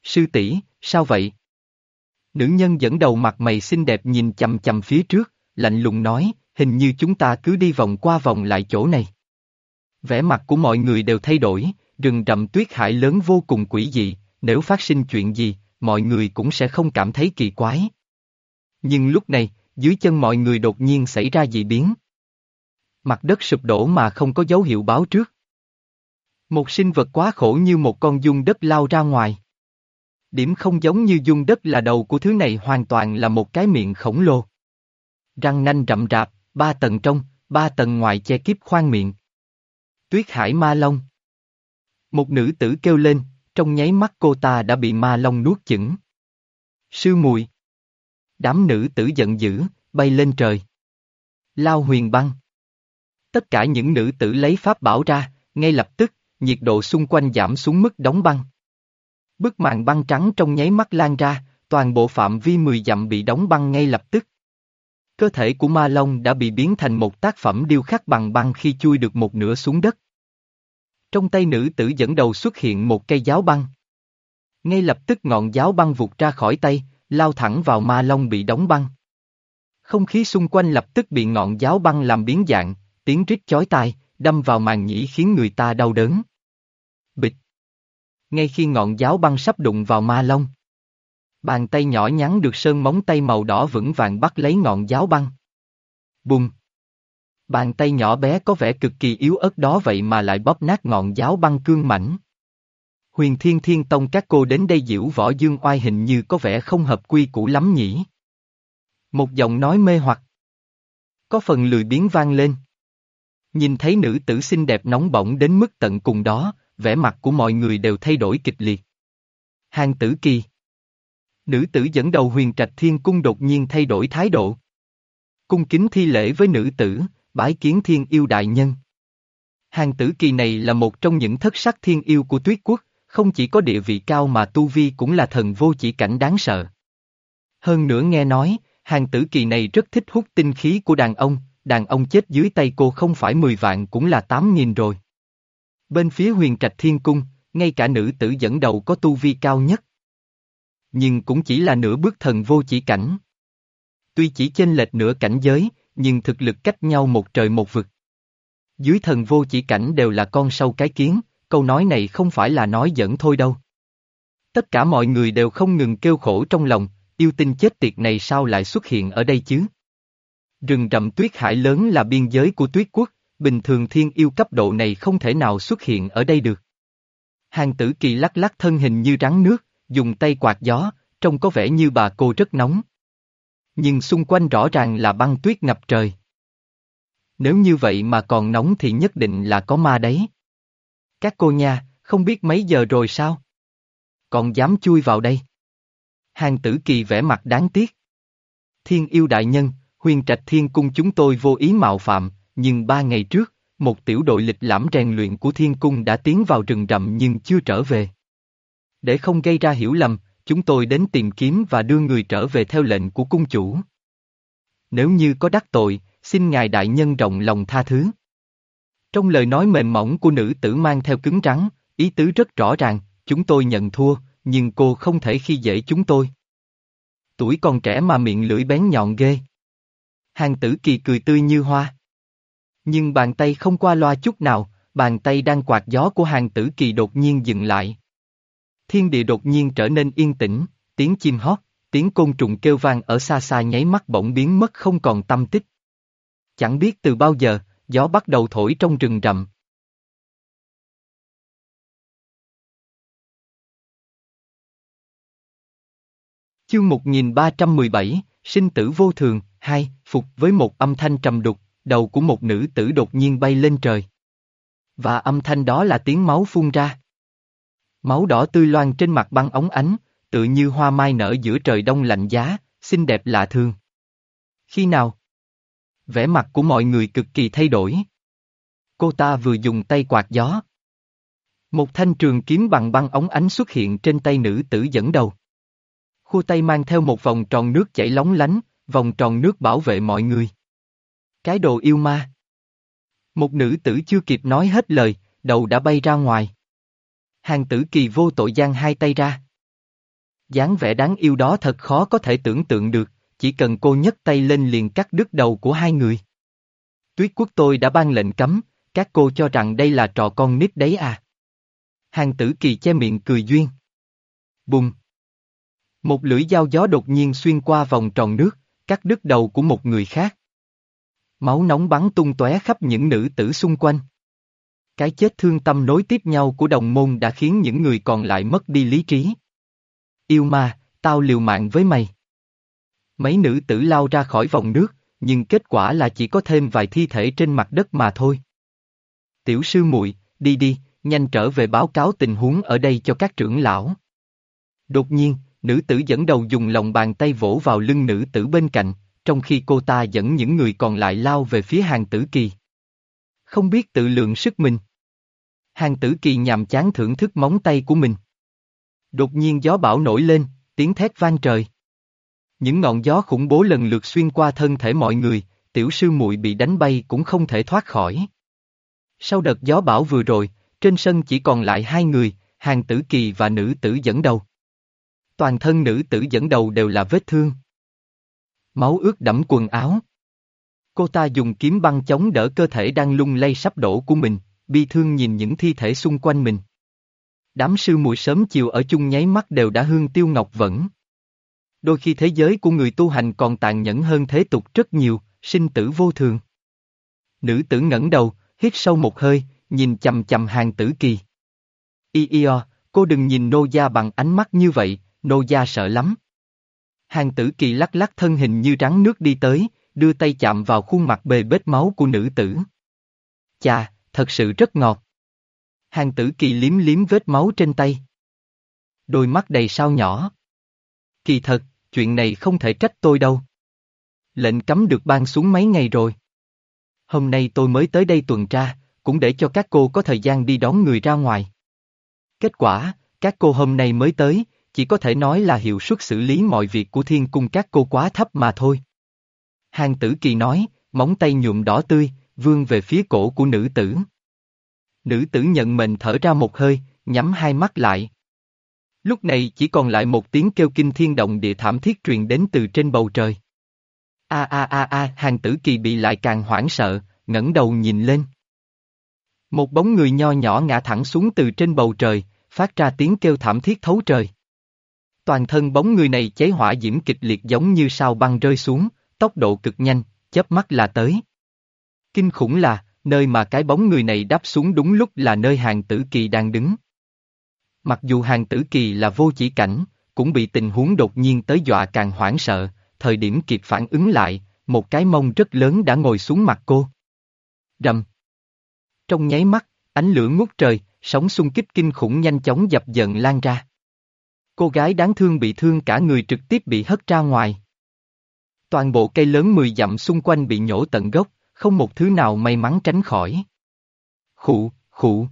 Sư tỷ, sao vậy? Nữ nhân dẫn đầu mặt mày xinh đẹp nhìn chầm chầm phía trước, lạnh lùng nói, hình như chúng ta cứ đi vòng qua vòng lại chỗ này. Vẻ mặt của mọi người đều thay đổi, rừng rậm tuyết hải lớn vô cùng quỷ dị, nếu phát sinh chuyện gì, mọi người cũng sẽ không cảm thấy kỳ quái. Nhưng lúc này, dưới chân mọi người đột nhiên xảy ra dị biến. Mặt đất sụp đổ mà không có dấu hiệu báo trước. Một sinh vật quá khổ như một con dung đất lao ra ngoài. Điểm không giống như dung đất là đầu của thứ này hoàn toàn là một cái miệng khổng lồ. Răng nanh rậm rạp, ba tầng trong, ba tầng ngoài che kíp khoang miệng. Tuyết hải ma long. Một nữ tử kêu lên, trong nháy mắt cô ta đã bị ma long nuốt chửng. Sư mùi. Đám nữ tử giận dữ, bay lên trời. Lao huyền băng. Tất cả những nữ tử lấy pháp bảo ra, ngay lập tức, nhiệt độ xung quanh giảm xuống mức đóng băng. Bức màn băng trắng trong nháy mắt lan ra, toàn bộ phạm vi 10 dặm bị đóng băng ngay lập tức. Cơ thể của ma long đã bị biến thành một tác phẩm điêu khắc bằng băng khi chui được một nửa xuống đất. Trong tay nữ tử dẫn đầu xuất hiện một cây giáo băng. Ngay lập tức ngọn giáo băng vụt ra khỏi tay, lao thẳng vào ma long bị đóng băng. Không khí xung quanh lập tức bị ngọn giáo băng làm biến dạng, tiếng rít chói tai, đâm vào màng nhĩ khiến người ta đau đớn. Bịch. Ngay khi ngọn giáo băng sắp đụng vào ma long. Bàn tay nhỏ nhắn được sơn móng tay màu đỏ vững vàng bắt lấy ngọn giáo băng. Bùng. Bàn tay nhỏ bé có vẻ cực kỳ yếu ớt đó vậy mà lại bóp nát ngọn giáo băng cương mảnh. Huyền Thiên Thiên Tông các cô đến đây diễu võ dương oai hình như có vẻ không hợp quy củ lắm nhỉ. Một giọng nói mê hoặc. Có phần lười biến vang lên. Nhìn thấy nữ tử xinh đẹp nóng bỏng đến mức tận cùng đó, vẻ mặt của mọi người đều thay đổi kịch liệt. Hàng tử kỳ. Nữ tử dẫn đầu huyền trạch thiên cung đột nhiên thay đổi thái độ. Cung kính thi lễ với nữ tử, bái kiến thiên yêu đại nhân. Hàng tử kỳ này là một trong những thất sắc thiên yêu của tuyết quốc, không chỉ có địa vị cao mà tu vi cũng là thần vô chỉ cảnh đáng sợ. Hơn nữa nghe nói, hàng tử kỳ này rất thích hút tinh khí của đàn ông, đàn ông chết dưới tay cô không phải 10 vạn cũng là 8 nghìn rồi. Bên phía huyền trạch thiên cung, ngay cả nữ tử dẫn đầu có tu vi cao nhất. Nhưng cũng chỉ là nửa bước thần vô chỉ cảnh. Tuy chỉ chênh lệch nửa cảnh giới, nhưng thực lực cách nhau một trời một vực. Dưới thần vô chỉ cảnh đều là con sâu cái kiến, câu nói này không phải là nói giỡn thôi đâu. Tất cả mọi người đều không ngừng kêu khổ trong lòng, yêu tinh chết tiệt này sao lại xuất hiện ở đây chứ? Rừng rậm tuyết hải lớn là biên giới của tuyết quốc, bình thường thiên yêu cấp độ này không thể nào xuất hiện ở đây được. Hàng tử kỳ lắc lắc thân hình như rắn nước, dùng tay quạt gió, trông có vẻ như bà cô rất nóng. Nhưng xung quanh rõ ràng là băng tuyết ngập trời. Nếu như vậy mà còn nóng thì nhất định là có ma đấy. Các cô nha, không biết mấy giờ rồi sao? Còn dám chui vào đây? Hàng tử kỳ vẻ mặt đáng tiếc. Thiên yêu đại nhân, huyền trạch thiên cung chúng tôi vô ý mạo phạm, nhưng ba ngày trước, một tiểu đội lịch lãm rèn luyện của thiên cung đã tiến vào rừng rậm nhưng chưa trở về. Để không gây ra hiểu lầm, chúng tôi đến tìm kiếm và đưa người trở về theo lệnh của cung chủ. Nếu như có đắc tội, xin ngài đại nhân rộng lòng tha thứ. Trong lời nói mềm mỏng của nữ tử mang theo cứng rắn, ý tứ rất rõ ràng, chúng tôi nhận thua, nhưng cô không thể khi dễ chúng tôi. Tuổi còn trẻ mà miệng lưỡi bén nhọn ghê. Hàng tử kỳ cười tươi như hoa. Nhưng bàn tay không qua loa chút nào, bàn tay đang quạt gió của hàng tử kỳ đột nhiên dừng lại. Thiên địa đột nhiên trở nên yên tĩnh, tiếng chim hót, tiếng côn trùng kêu vang ở xa xa nháy mắt bỗng biến mất không còn tâm tích. Chẳng biết từ bao giờ, gió bắt đầu thổi trong rừng rậm. Chương 1317, Sinh tử vô thường, hai, phục với một âm thanh trầm đục, đầu của một nữ tử đột nhiên bay lên trời. Và âm thanh đó là tiếng máu phun ra. Máu đỏ tươi loan trên mặt băng ống ánh, tự như hoa mai nở giữa trời đông lạnh giá, xinh đẹp lạ thường. Khi nào? Vẻ mặt của mọi người cực kỳ thay đổi. Cô ta vừa dùng tay quạt gió. Một thanh trường kiếm bằng băng ống ánh xuất hiện trên tay nữ tử dẫn đầu. Khu tay mang theo một vòng tròn nước chảy lóng lánh, vòng tròn nước bảo vệ mọi người. Cái đồ yêu ma. Một nữ tử chưa kịp nói hết lời, đầu đã bay ra ngoài. Hàng tử kỳ vô tội giang hai tay ra. dáng vẻ đáng yêu đó thật khó có thể tưởng tượng được, chỉ cần cô nhấc tay lên liền cắt đứt đầu của hai người. Tuyết quốc tôi đã ban lệnh cấm, các cô cho rằng đây là trò con nít đấy à. Hàng tử kỳ che miệng cười duyên. Bùng. Một lưỡi dao gió đột nhiên xuyên qua vòng tròn nước, cắt đứt đầu của một người khác. Máu nóng bắn tung tóe khắp những nữ tử xung quanh. Cái chết thương tâm nối tiếp nhau của đồng môn đã khiến những người còn lại mất đi lý trí. Yêu ma, tao liều mạng với mày. Mấy nữ tử lao ra khỏi vòng nước, nhưng kết quả là chỉ có thêm vài thi thể trên mặt đất mà thôi. Tiểu sư muội, đi đi, nhanh trở về báo cáo tình huống ở đây cho các trưởng lão. Đột nhiên, nữ tử dẫn đầu dùng lòng bàn tay vỗ vào lưng nữ tử bên cạnh, trong khi cô ta dẫn những người còn lại lao về phía hàng tử kỳ. Không biết tự lượng sức mình. Hàng tử kỳ nhàm chán thưởng thức móng tay của mình. Đột nhiên gió bão nổi lên, tiếng thét vang trời. Những ngọn gió khủng bố lần lượt xuyên qua thân thể mọi người, tiểu sư muội bị đánh bay cũng không thể thoát khỏi. Sau đợt gió bão vừa rồi, trên sân chỉ còn lại hai người, hàng tử kỳ và nữ tử dẫn đầu. Toàn thân nữ tử dẫn đầu đều là vết thương. Máu ướt đẫm quần áo. Cô ta dùng kiếm băng chống đỡ cơ thể đang lung lay sắp đổ của mình, bi thương nhìn những thi thể xung quanh mình. Đám sư muội sớm chiều ở chung nháy mắt đều đã hương tiêu ngọc vẫn. Đôi khi thế giới của người tu hành còn tàn nhẫn hơn thế tục rất nhiều, sinh tử vô thường. Nữ tử ngẩng đầu, hít sâu một hơi, nhìn chầm chầm hàng tử kỳ. Y y cô đừng nhìn nô gia bằng ánh mắt như vậy, nô gia sợ lắm. Hàng tử kỳ lắc lắc thân hình như rắn nước đi tới, đưa tay chạm vào khuôn mặt bề bết máu của nữ tử. Chà, thật sự rất ngọt. Hàng tử kỳ liếm liếm vết máu trên tay. Đôi mắt đầy sao nhỏ. Kỳ thật, chuyện này không thể trách tôi đâu. Lệnh cấm được ban xuống mấy ngày rồi. Hôm nay tôi mới tới đây tuần tra, cũng để cho các cô có thời gian đi đón người ra ngoài. Kết quả, các cô hôm nay mới tới, chỉ có thể nói là hiệu suất xử lý mọi việc của thiên cung các cô quá thấp mà thôi. Hàng tử kỳ nói, móng tay nhuộm đỏ tươi, vương về phía cổ của nữ tử. Nữ tử nhận mệnh thở ra một hơi, nhắm hai mắt lại. Lúc này chỉ còn lại một tiếng kêu kinh thiên động địa thảm thiết truyền đến từ trên bầu trời. A a a a, hàng tử kỳ bị lại càng hoảng sợ, ngẩng đầu nhìn lên. Một bóng người nho nhỏ ngã thẳng xuống từ trên bầu trời, phát ra tiếng kêu thảm thiết thấu trời. Toàn thân bóng người này cháy hỏa diễm kịch liệt giống như sao băng rơi xuống, tốc độ cực nhanh, chớp mắt là tới. Kinh khủng là, nơi mà cái bóng người này đáp xuống đúng lúc là nơi hàng tử kỳ đang đứng. Mặc dù hàng tử kỳ là vô chỉ cảnh, cũng bị tình huống đột nhiên tới dọa càng hoảng sợ, thời điểm kịp phản ứng lại, một cái mông rất lớn đã ngồi xuống mặt cô. Rầm. Trong nháy mắt, ánh lửa ngút trời, sóng xung kích kinh khủng nhanh chóng dập dần lan ra. Cô gái đáng thương bị thương cả người trực tiếp bị hất ra ngoài. Toàn bộ cây lớn 10 dặm xung quanh bị nhổ tận gốc, không một thứ nào may mắn tránh khỏi. Khụ, khụ.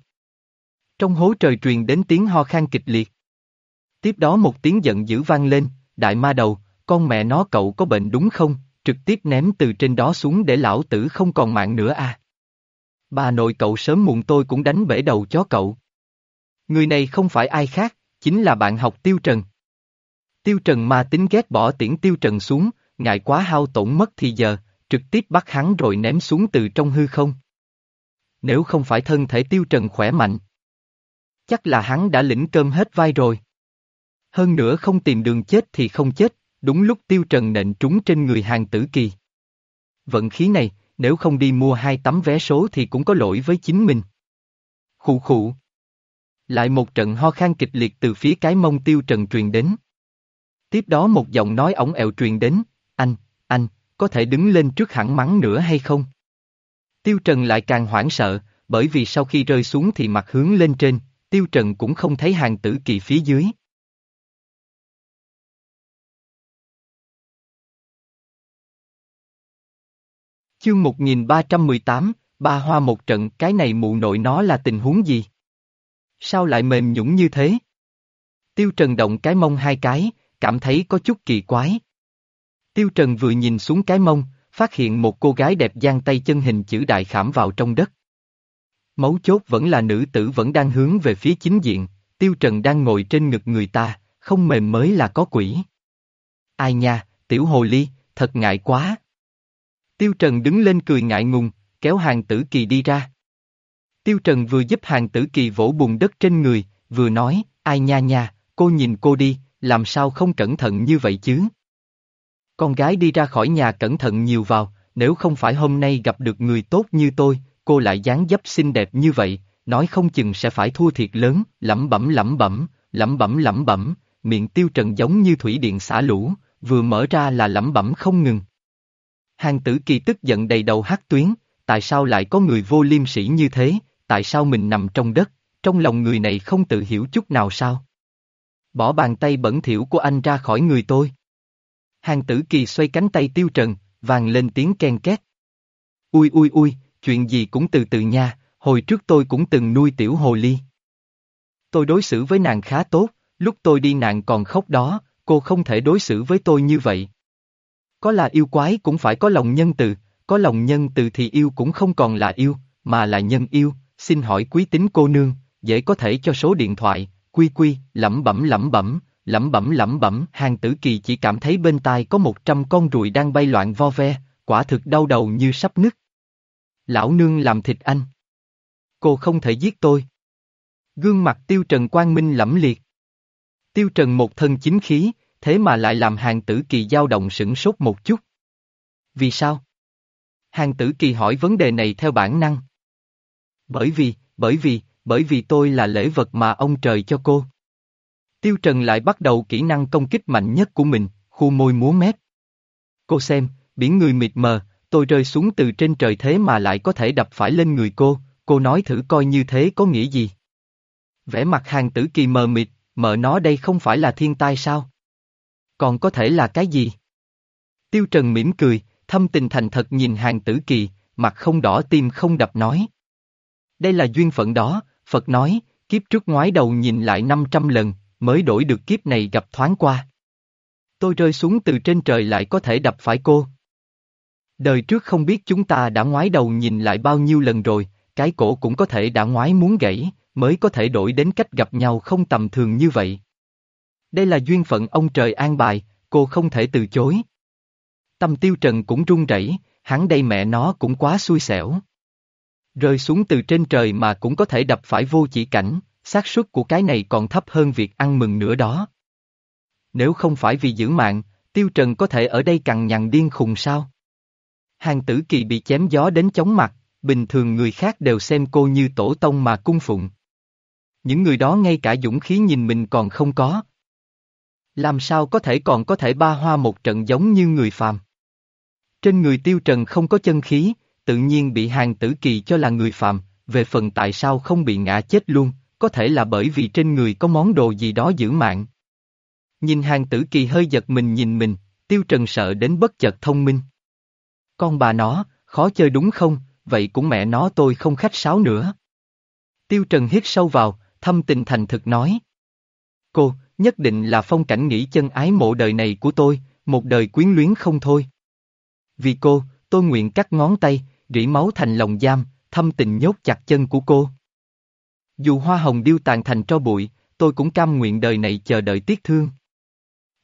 Trong hố trời truyền đến tiếng ho khan kịch liệt. Tiếp đó một tiếng giận dữ vang lên, đại ma đầu, con mẹ nó cậu có bệnh đúng không, trực tiếp ném từ trên đó xuống để lão tử không còn mạng nữa à. Bà nội cậu sớm muộn tôi cũng đánh bể đầu chó cậu. Người này không phải ai khác, chính là bạn học Tiêu Trần. Tiêu Trần ma tính ghét bỏ tiễn Tiêu Trần xuống, ngại quá hao tổn mất thì giờ, trực tiếp bắt hắn rồi ném xuống từ trong hư không. Nếu không phải thân thể Tiêu Trần khỏe mạnh, chắc là hắn đã lĩnh cơm hết vai rồi. Hơn nữa không tìm đường chết thì không chết, đúng lúc Tiêu Trần nện trúng trên người hàng tử kỳ. Vận khí này, nếu không đi mua hai tấm vé số thì cũng có lỗi với chính mình. Khụ khụ. Lại một trận ho khan kịch liệt từ phía cái mông Tiêu Trần truyền đến. Tiếp đó một giọng nói ổng ẹo truyền đến, anh, anh, có thể đứng lên trước hẳn mắng nữa hay không? Tiêu Trần lại càng hoảng sợ, bởi vì sau khi rơi xuống thì mặt hướng lên trên, Tiêu Trần cũng không thấy hàng tử kỳ phía dưới. Chương 1318, ba hoa một trận, cái này mụ nội nó là tình huống gì? Sao lại mềm nhũng như thế? Tiêu Trần động cái mông hai cái, cảm thấy có chút kỳ quái. Tiêu Trần vừa nhìn xuống cái mông, phát hiện một cô gái đẹp giang tay chân hình chữ đại khảm vào trong đất. Mấu chốt vẫn là nữ tử vẫn đang hướng về phía chính diện, Tiêu Trần đang ngồi trên ngực người ta, không mềm mới là có quỷ. Ai nha, tiểu hồ ly, thật ngại quá. Tiêu Trần đứng lên cười ngại ngùng, kéo hàng tử kỳ đi ra. Tiêu Trần vừa giúp hàng tử kỳ vỗ bùn đất trên người, vừa nói, ai nha nha, cô nhìn cô đi, làm sao không cẩn thận như vậy chứ? Con gái đi ra khỏi nhà cẩn thận nhiều vào, nếu không phải hôm nay gặp được người tốt như tôi, cô lại dáng dấp xinh đẹp như vậy, nói không chừng sẽ phải thua thiệt lớn, lẩm bẩm lẩm bẩm, lẩm bẩm lẩm bẩm, miệng tiêu trần giống như thủy điện xả lũ, vừa mở ra là lẩm bẩm không ngừng. Hàng tử kỳ tức giận đầy đầu hát tuyến, tại sao lại có người vô liêm sĩ như thế, tại sao mình nằm trong đất, trong lòng người này không tự hiểu chút nào sao? Bỏ bàn tay bẩn thỉu của anh ra khỏi người tôi. Hàng tử kỳ xoay cánh tay tiêu trần, vàng lên tiếng ken két. Ui ui ui, chuyện gì cũng từ từ nha, hồi trước tôi cũng từng nuôi tiểu hồ ly. Tôi đối xử với nàng khá tốt, lúc tôi đi nàng còn khóc đó, cô không thể đối xử với tôi như vậy. Có là yêu quái cũng phải có lòng nhân từ, có lòng nhân từ thì yêu cũng không còn là yêu, mà là nhân yêu, xin hỏi quý tính cô nương, dễ có thể cho số điện thoại, quy quy, lẩm bẩm lẩm bẩm, lẩm bẩm lẩm bẩm, hàng tử kỳ chỉ cảm thấy bên tai có một trăm con ruồi đang bay loạn vo ve, quả thực đau đầu như sắp nứt. Lão nương làm thịt anh. Cô không thể giết tôi. Gương mặt tiêu trần quang minh lẫm liệt. Tiêu trần một thân chính khí, thế mà lại làm hàng tử kỳ dao động sửng sốt một chút. Vì sao? Hàng tử kỳ hỏi vấn đề này theo bản năng. Bởi vì, bởi vì, bởi vì tôi là lễ vật mà ông trời cho cô. Tiêu Trần lại bắt đầu kỹ năng công kích mạnh nhất của mình, khu môi múa mép. Cô xem, biển người mịt mờ, tôi rơi xuống từ trên trời thế mà lại có thể đập phải lên người cô, cô nói thử coi như thế có nghĩa gì. Vẻ mặt hàng tử kỳ mờ mịt, mờ nó đây không phải là thiên tai sao? Còn có thể là cái gì? Tiêu Trần mỉm cười, thâm tình thành thật nhìn hàng tử kỳ, mặt không đỏ tim không đập nói. Đây là duyên phận đó, Phật nói, kiếp trước ngoái đầu nhìn lại 500 lần, mới đổi được kiếp này gặp thoáng qua. Tôi rơi xuống từ trên trời lại có thể đập phải cô. Đời trước không biết chúng ta đã ngoái đầu nhìn lại bao nhiêu lần rồi, cái cổ cũng có thể đã ngoái muốn gãy, mới có thể đổi đến cách gặp nhau không tầm thường như vậy. Đây là duyên phận ông trời an bài, cô không thể từ chối. Tâm tiêu trần cũng run rẩy, hắn đây mẹ nó cũng quá xui xẻo. Rơi xuống từ trên trời mà cũng có thể đập phải vô chỉ cảnh, xác suất của cái này còn thấp hơn việc ăn mừng nữa đó. Nếu không phải vì giữ mạng, Tiêu Trần có thể ở đây cằn nhằn điên khùng sao? Hàng tử kỳ bị chém gió đến chóng mặt, bình thường người khác đều xem cô như tổ tông mà cung phụng. Những người đó ngay cả dũng khí nhìn mình còn không có. Làm sao có thể còn có thể ba hoa một trận giống như người phàm? Trên người tiêu trần không có chân khí, tự nhiên bị hàng tử kỳ cho là người phàm, về phần tại sao không bị ngã chết luôn, có thể là bởi vì trên người có món đồ gì đó giữ mạng. Nhìn hàng tử kỳ hơi giật mình nhìn mình, tiêu trần sợ đến bất chợt thông minh. Con bà nó, khó chơi đúng không, vậy cũng mẹ nó tôi không khách sáo nữa. Tiêu trần hít sâu vào, thâm tình thành thực nói. Cô, nhất định là phong cảnh nghĩ chân ái mộ đời này của tôi, một đời quyến luyến không thôi. Vì cô, tôi nguyện cắt ngón tay, rỉ máu thành lòng giam, thâm tình nhốt chặt chân của cô. Dù hoa hồng điêu tàn thành tro bụi, tôi cũng cam nguyện đời này chờ đợi tiếc thương.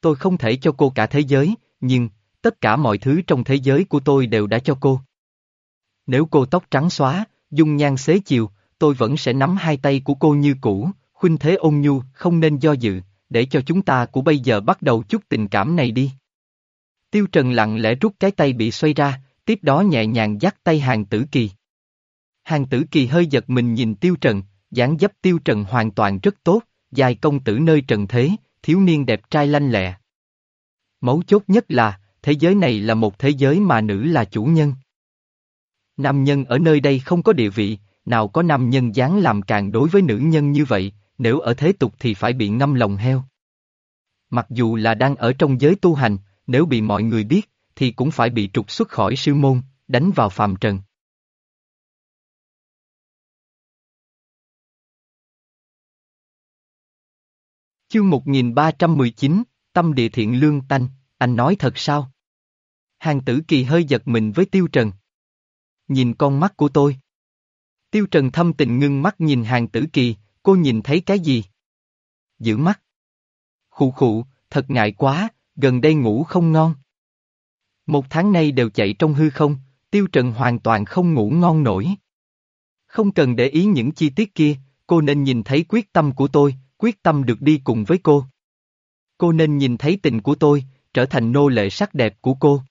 Tôi không thể cho cô cả thế giới, nhưng, tất cả mọi thứ trong thế giới của tôi đều đã cho cô. Nếu cô tóc trắng xóa, dung nhan xế chiều, tôi vẫn sẽ nắm hai tay của cô như cũ, khuynh thế ôn nhu, không nên do dự, để cho chúng ta của bây giờ bắt đầu chút tình cảm này đi. Tiêu Trần lặng lẽ rút cái tay bị xoay ra, tiếp đó nhẹ nhàng dắt tay hàng tử kỳ. Hàng tử kỳ hơi giật mình nhìn Tiêu Trần, dáng dấp Tiêu Trần hoàn toàn rất tốt, dài công tử nơi trần thế, thiếu niên đẹp trai lanh lẹ. Mấu chốt nhất là, thế giới này là một thế giới mà nữ là chủ nhân. Nam nhân ở nơi đây không có địa vị, nào có nam nhân dáng làm càng đối với nữ nhân như vậy, nếu ở thế tục thì phải bị ngâm lòng heo. Mặc dù là đang ở trong giới tu hành, nếu bị mọi người biết, thì cũng phải bị trục xuất khỏi sư môn, đánh vào phàm trần. Chương 1319, Tâm địa thiện lương tanh, anh nói thật sao? Hàng tử kỳ hơi giật mình với Tiêu Trần. Nhìn con mắt của tôi. Tiêu Trần thâm tình ngưng mắt nhìn hàng tử kỳ, cô nhìn thấy cái gì? Giữ mắt. Khụ khụ, thật ngại quá, gần đây ngủ không ngon. Một tháng nay đều chạy trong hư không, Tiêu Trần hoàn toàn không ngủ ngon nổi. Không cần để ý những chi tiết kia, cô nên nhìn thấy quyết tâm của tôi, quyết tâm được đi cùng với cô. Cô nên nhìn thấy tình của tôi, trở thành nô lệ sắc đẹp của cô.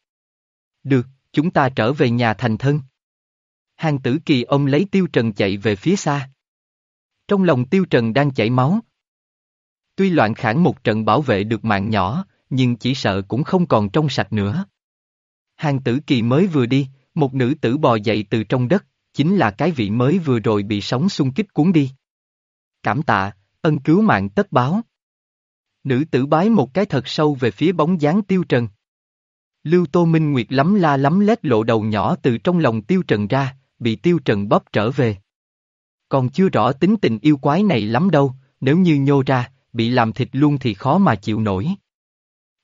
Được, chúng ta trở về nhà thành thân. Hàng tử kỳ ông lấy Tiêu Trần chạy về phía xa. Trong lòng Tiêu Trần đang chảy máu. Tuy loạn khản một trận bảo vệ được mạng nhỏ, nhưng chỉ sợ cũng không còn trong sạch nữa. Hàng tử kỳ mới vừa đi, một nữ tử bò dậy từ trong đất, chính là cái vị mới vừa rồi bị sóng xung kích cuốn đi. Cảm tạ, ân cứu mạng tất báo. Nữ tử bái một cái thật sâu về phía bóng dáng tiêu trần. Lưu Tô Minh Nguyệt lắm la lắm lét lộ đầu nhỏ từ trong lòng tiêu trần ra, bị tiêu trần bóp trở về. Còn chưa rõ tính tình yêu quái này lắm đâu, nếu như nhô ra, bị làm thịt luôn thì khó mà chịu nổi.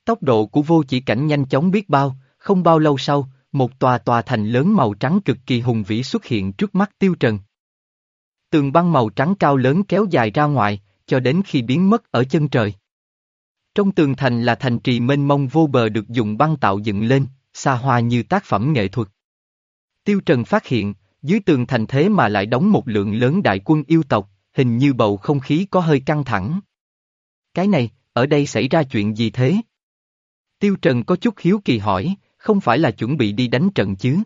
Tốc độ của vô chỉ cảnh nhanh chóng biết bao, không bao lâu sau, một tòa tòa thành lớn màu trắng cực kỳ hùng vĩ xuất hiện trước mắt tiêu trần. Tường băng màu trắng cao lớn kéo dài ra ngoài, cho đến khi biến mất ở chân trời. Trong tường thành là thành trì mênh mông vô bờ được dùng băng tạo dựng lên, xa hoa như tác phẩm nghệ thuật. Tiêu Trần phát hiện, dưới tường thành thế mà lại đóng một lượng lớn đại quân yêu tộc, hình như bầu không khí có hơi căng thẳng. Cái này, ở đây xảy ra chuyện gì thế? Tiêu Trần có chút hiếu kỳ hỏi, không phải là chuẩn bị đi đánh trận chứ?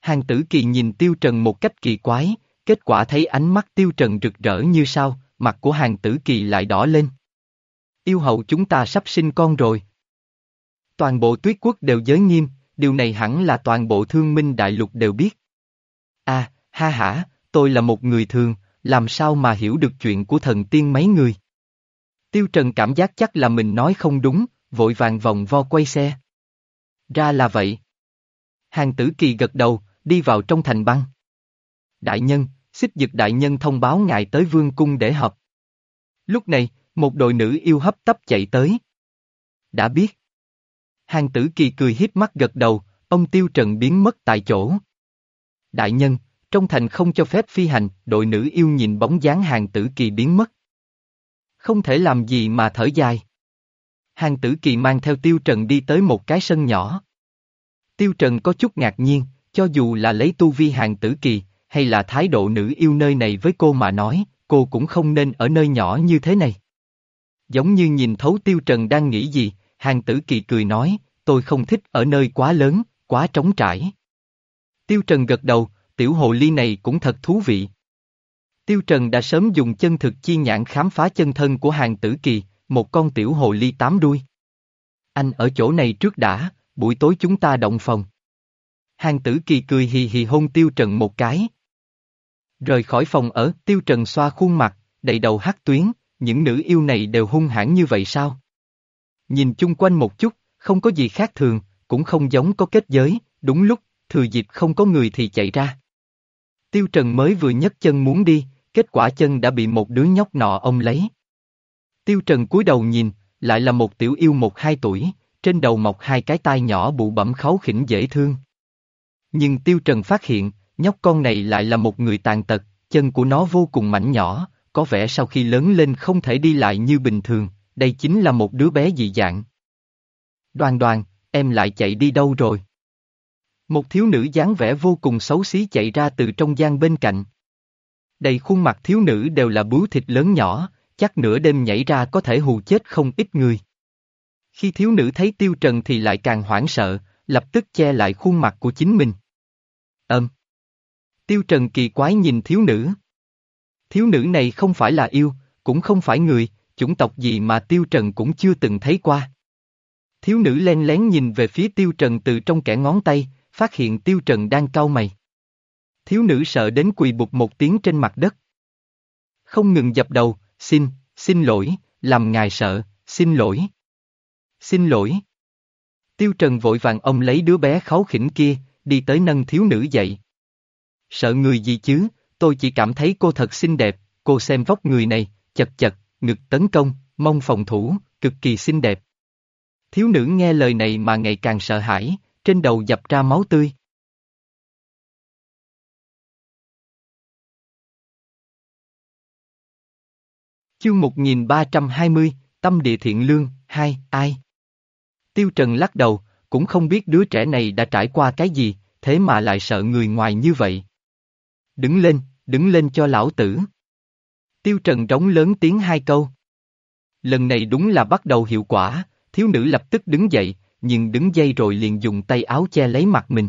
Hàng tử kỳ nhìn Tiêu Trần một cách kỳ quái, kết quả thấy ánh mắt Tiêu Trần rực rỡ như sao, mặt của hàng tử kỳ lại đỏ lên. Yêu hậu chúng ta sắp sinh con rồi. Toàn bộ tuyết quốc đều giới nghiêm, điều này hẳn là toàn bộ thương minh đại lục đều biết. À, ha hả, tôi là một người thường, làm sao mà hiểu được chuyện của thần tiên mấy người. Tiêu Trần cảm giác chắc là mình nói không đúng, vội vàng vòng vo quay xe. Ra là vậy. Hàng tử kỳ gật đầu, đi vào trong thành băng. Đại nhân, xích dực đại nhân thông báo ngài tới vương cung để họp. Lúc này, một đội nữ yêu hấp tấp chạy tới. Đã biết. Hàng tử kỳ cười hiếp mắt gật đầu, ông tiêu trần biến mất tại chỗ. Đại nhân, trong thành không cho phép phi hành, đội nữ yêu nhìn bóng dáng hàng tử kỳ biến mất. Không thể làm gì mà thở dài. Hàng tử kỳ mang theo tiêu trần đi tới một cái sân nhỏ. Tiêu trần có chút ngạc nhiên, cho dù là lấy tu vi hàng tử kỳ, hay là thái độ nữ yêu nơi này với cô mà nói, cô cũng không nên ở nơi nhỏ như thế này. Giống như nhìn thấu tiêu trần đang nghĩ gì, hàng tử kỳ cười nói, tôi không thích ở nơi quá lớn, quá trống trải. Tiêu trần gật đầu, tiểu hồ ly này cũng thật thú vị. Tiêu trần đã sớm dùng chân thực chi nhãn khám phá chân thân của hàng tử kỳ, một con tiểu hồ ly tám đuôi. Anh ở chỗ này trước đã, buổi tối chúng ta động phòng. Hàng tử kỳ cười hì hì hôn tiêu trần một cái. Rời khỏi phòng ở, tiêu trần xoa khuôn mặt, đầy đầu hắc tuyến, những nữ yêu này đều hung hãn như vậy sao? Nhìn chung quanh một chút, không có gì khác thường, cũng không giống có kết giới, đúng lúc, thừa dịp không có người thì chạy ra. Tiêu Trần mới vừa nhấc chân muốn đi, kết quả chân đã bị một đứa nhóc nọ ông lấy. Tiêu Trần cúi đầu nhìn, lại là một tiểu yêu một hai tuổi, trên đầu mọc hai cái tai nhỏ bụ bẩm kháu khỉnh dễ thương. Nhưng Tiêu Trần phát hiện, nhóc con này lại là một người tàn tật, chân của nó vô cùng mảnh nhỏ, có vẻ sau khi lớn lên không thể đi lại như bình thường, đây chính là một đứa bé dị dạng. Đoàn đoàn, em lại chạy đi đâu rồi? Một thiếu nữ dáng vẻ vô cùng xấu xí chạy ra từ trong gian bên cạnh. Đầy khuôn mặt thiếu nữ đều là bướu thịt lớn nhỏ, chắc nửa đêm nhảy ra có thể hù chết không ít người. Khi thiếu nữ thấy tiêu trần thì lại càng hoảng sợ, lập tức che lại khuôn mặt của chính mình. Âm. Tiêu trần kỳ quái nhìn thiếu nữ. Thiếu nữ này không phải là yêu, cũng không phải người, chủng tộc gì mà tiêu trần cũng chưa từng thấy qua. Thiếu nữ len lén nhìn về phía tiêu trần từ trong kẻ ngón tay, phát hiện tiêu trần đang cau mày. Thiếu nữ sợ đến quỳ bụt một tiếng trên mặt đất. Không ngừng dập đầu, xin, xin lỗi, làm ngài sợ, xin lỗi. Xin lỗi. Tiêu Trần vội vàng ông lấy đứa bé kháu khỉnh kia, đi tới nâng thiếu nữ dậy. Sợ người gì chứ, tôi chỉ cảm thấy cô thật xinh đẹp, cô xem vóc người này, chật chật, ngực tấn công, mong phòng thủ, cực kỳ xinh đẹp. Thiếu nữ nghe lời này mà ngày càng sợ hãi, trên đầu dập ra máu tươi. Chương 1320, Tâm địa thiện lương, hai, ai? Tiêu Trần lắc đầu, cũng không biết đứa trẻ này đã trải qua cái gì, thế mà lại sợ người ngoài như vậy. Đứng lên, đứng lên cho lão tử. Tiêu Trần rống lớn tiếng hai câu. Lần này đúng là bắt đầu hiệu quả, thiếu nữ lập tức đứng dậy, nhưng đứng dây rồi liền dùng tay áo che lấy mặt mình.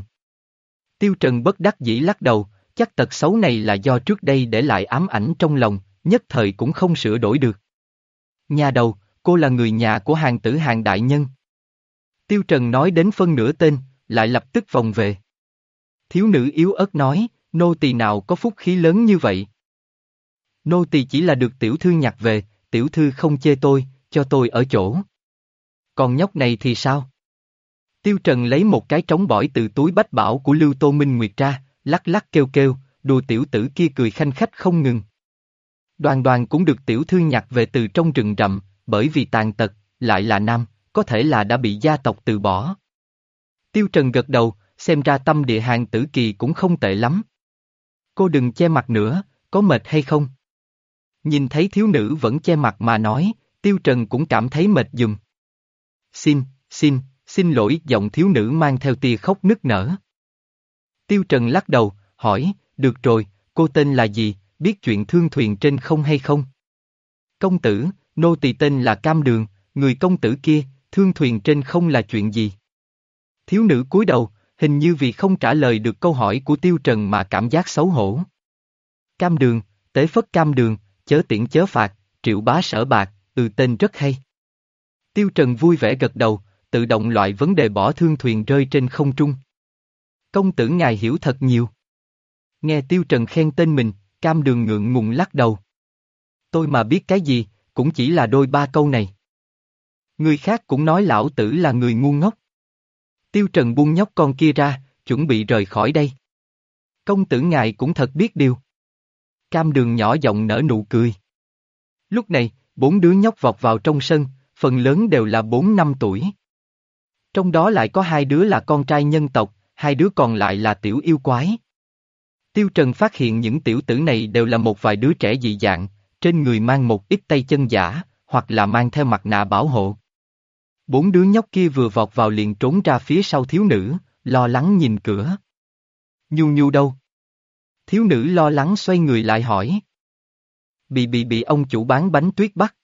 Tiêu Trần bất đắc dĩ lắc đầu, chắc tật xấu này là do trước đây để lại ám ảnh trong lòng, nhất thời cũng không sửa đổi được. Nhà đầu, cô là người nhà của hàng tử hàng đại nhân. Tiêu Trần nói đến phân nửa tên, lại lập tức vòng về. Thiếu nữ yếu ớt nói, nô tỳ nào có phúc khí lớn như vậy. Nô tỳ chỉ là được tiểu thư nhặt về, tiểu thư không chê tôi, cho tôi ở chỗ. Còn nhóc này thì sao? Tiêu Trần lấy một cái trống bỏi từ túi bách bảo của Lưu Tô Minh Nguyệt ra, lắc lắc kêu kêu, đùa tiểu tử kia cười khanh khách không ngừng. Đoàn đoàn cũng được tiểu thư nhặt về từ trong rừng rậm, bởi vì tàn tật, lại là nam, có thể là đã bị gia tộc từ bỏ. Tiêu Trần gật đầu, xem ra tâm địa hàng tử kỳ cũng không tệ lắm. Cô đừng che mặt nữa, có mệt hay không? Nhìn thấy thiếu nữ vẫn che mặt mà nói, Tiêu Trần cũng cảm thấy mệt dùm. Xin, xin, xin lỗi giọng thiếu nữ mang theo tia khóc nức nở. Tiêu Trần lắc đầu, hỏi, được rồi, cô tên là gì, biết chuyện thương thuyền trên không hay không? Công tử, nô tỳ tên là Cam Đường, người công tử kia, thương thuyền trên không là chuyện gì? Thiếu nữ cúi đầu, hình như vì không trả lời được câu hỏi của Tiêu Trần mà cảm giác xấu hổ. Cam Đường, tế phất Cam Đường, chớ tiễn chớ phạt, triệu bá sở bạc, ừ tên rất hay. Tiêu Trần vui vẻ gật đầu, tự động loại vấn đề bỏ thương thuyền rơi trên không trung. Công tử ngài hiểu thật nhiều. Nghe Tiêu Trần khen tên mình, cam đường ngượng ngùng lắc đầu. Tôi mà biết cái gì, cũng chỉ là đôi ba câu này. Người khác cũng nói lão tử là người ngu ngốc. Tiêu Trần buông nhóc con kia ra, chuẩn bị rời khỏi đây. Công tử ngài cũng thật biết điều. Cam đường nhỏ giọng nở nụ cười. Lúc này, bốn đứa nhóc vọt vào trong sân, phần lớn đều là bốn năm tuổi. Trong đó lại có hai đứa là con trai nhân tộc, hai đứa còn lại là tiểu yêu quái. Tiêu Trần phát hiện những tiểu tử này đều là một vài đứa trẻ dị dạng, trên người mang một ít tay chân giả, hoặc là mang theo mặt nạ bảo hộ. Bốn đứa nhóc kia vừa vọt vào liền trốn ra phía sau thiếu nữ, lo lắng nhìn cửa. Nhu nhu đâu? Thiếu nữ lo lắng xoay người lại hỏi. Bị bị bị ông chủ bán bánh tuyết bắt.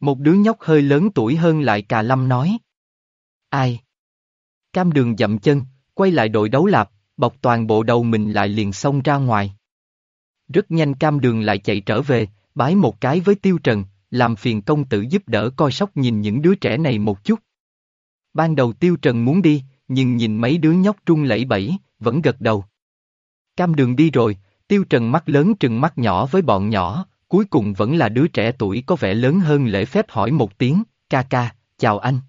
Một đứa nhóc hơi lớn tuổi hơn lại cà lâm nói. Ai? Cam đường dậm chân, quay lại đội đấu lạp, bọc toàn bộ đầu mình lại liền xông ra ngoài. Rất nhanh cam đường lại chạy trở về, bái một cái với tiêu trần, làm phiền công tử giúp đỡ coi sóc nhìn những đứa trẻ này một chút. Ban đầu tiêu trần muốn đi, nhưng nhìn mấy đứa nhóc trung lẫy bẫy, vẫn gật đầu. Cam đường đi rồi, tiêu trần mắt lớn trừng mắt nhỏ với bọn nhỏ, cuối cùng vẫn là đứa trẻ tuổi có vẻ lớn hơn lễ phép hỏi một tiếng, ca ca, chào anh.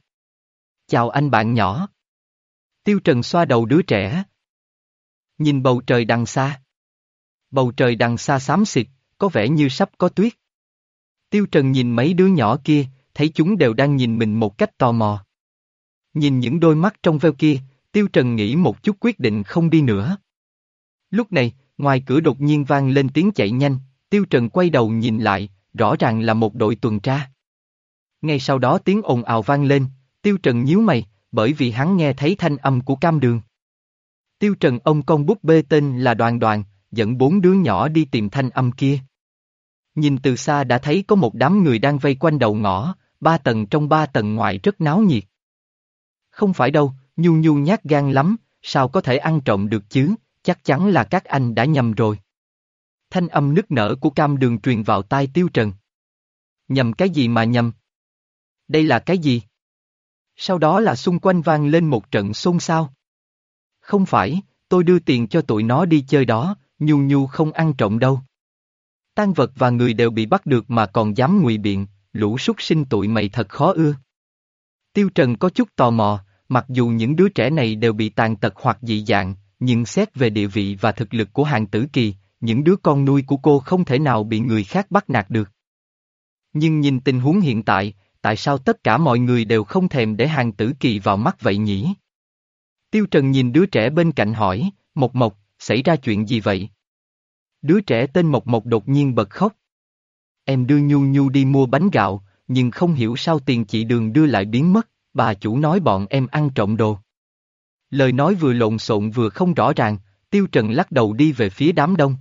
Chào anh bạn nhỏ. Tiêu Trần xoa đầu đứa trẻ. Nhìn bầu trời đằng xa. Bầu trời đằng xa xám xịt, có vẻ như sắp có tuyết. Tiêu Trần nhìn mấy đứa nhỏ kia, thấy chúng đều đang nhìn mình một cách tò mò. Nhìn những đôi mắt trong veo kia, Tiêu Trần nghĩ một chút quyết định không đi nữa. Lúc này, ngoài cửa đột nhiên vang lên tiếng chạy nhanh, Tiêu Trần quay đầu nhìn lại, rõ ràng là một đội tuần tra. Ngay sau đó tiếng ồn ào vang lên, Tiêu Trần nhíu mày, bởi vì hắn nghe thấy thanh âm của cam đường. Tiêu Trần ông con búp bê tên là Đoàn Đoàn, dẫn bốn đứa nhỏ đi tìm thanh âm kia. Nhìn từ xa đã thấy có một đám người đang vây quanh đầu ngõ, ba tầng trong ba tầng ngoài rất náo nhiệt. Không phải đâu, Nhu Nhu nhát gan lắm, sao có thể ăn trộm được chứ, chắc chắn là các anh đã nhầm rồi. Thanh âm nức nở của cam đường truyền vào tai Tiêu Trần. Nhầm cái gì mà nhầm? Đây là cái gì? Sau đó là xung quanh vang lên một trận xôn xao. Không phải, tôi đưa tiền cho tụi nó đi chơi đó, Nhu Nhu không ăn trộm đâu. Tan vật và người đều bị bắt được mà còn dám ngụy biện, lũ súc sinh tụi mày thật khó ưa. Tiêu Trần có chút tò mò, mặc dù những đứa trẻ này đều bị tàn tật hoặc dị dạng, nhưng xét về địa vị và thực lực của hàng tử kỳ, những đứa con nuôi của cô không thể nào bị người khác bắt nạt được. Nhưng nhìn tình huống hiện tại, tại sao tất cả mọi người đều không thèm để hàng tử kỳ vào mắt vậy nhỉ? Tiêu Trần nhìn đứa trẻ bên cạnh hỏi, Mộc Mộc, xảy ra chuyện gì vậy? Đứa trẻ tên Mộc Mộc đột nhiên bật khóc. Em đưa Nhu Nhu đi mua bánh gạo, nhưng không hiểu sao tiền chị đường đưa lại biến mất, bà chủ nói bọn em ăn trộm đồ. Lời nói vừa lộn xộn vừa không rõ ràng, Tiêu Trần lắc đầu đi về phía đám đông.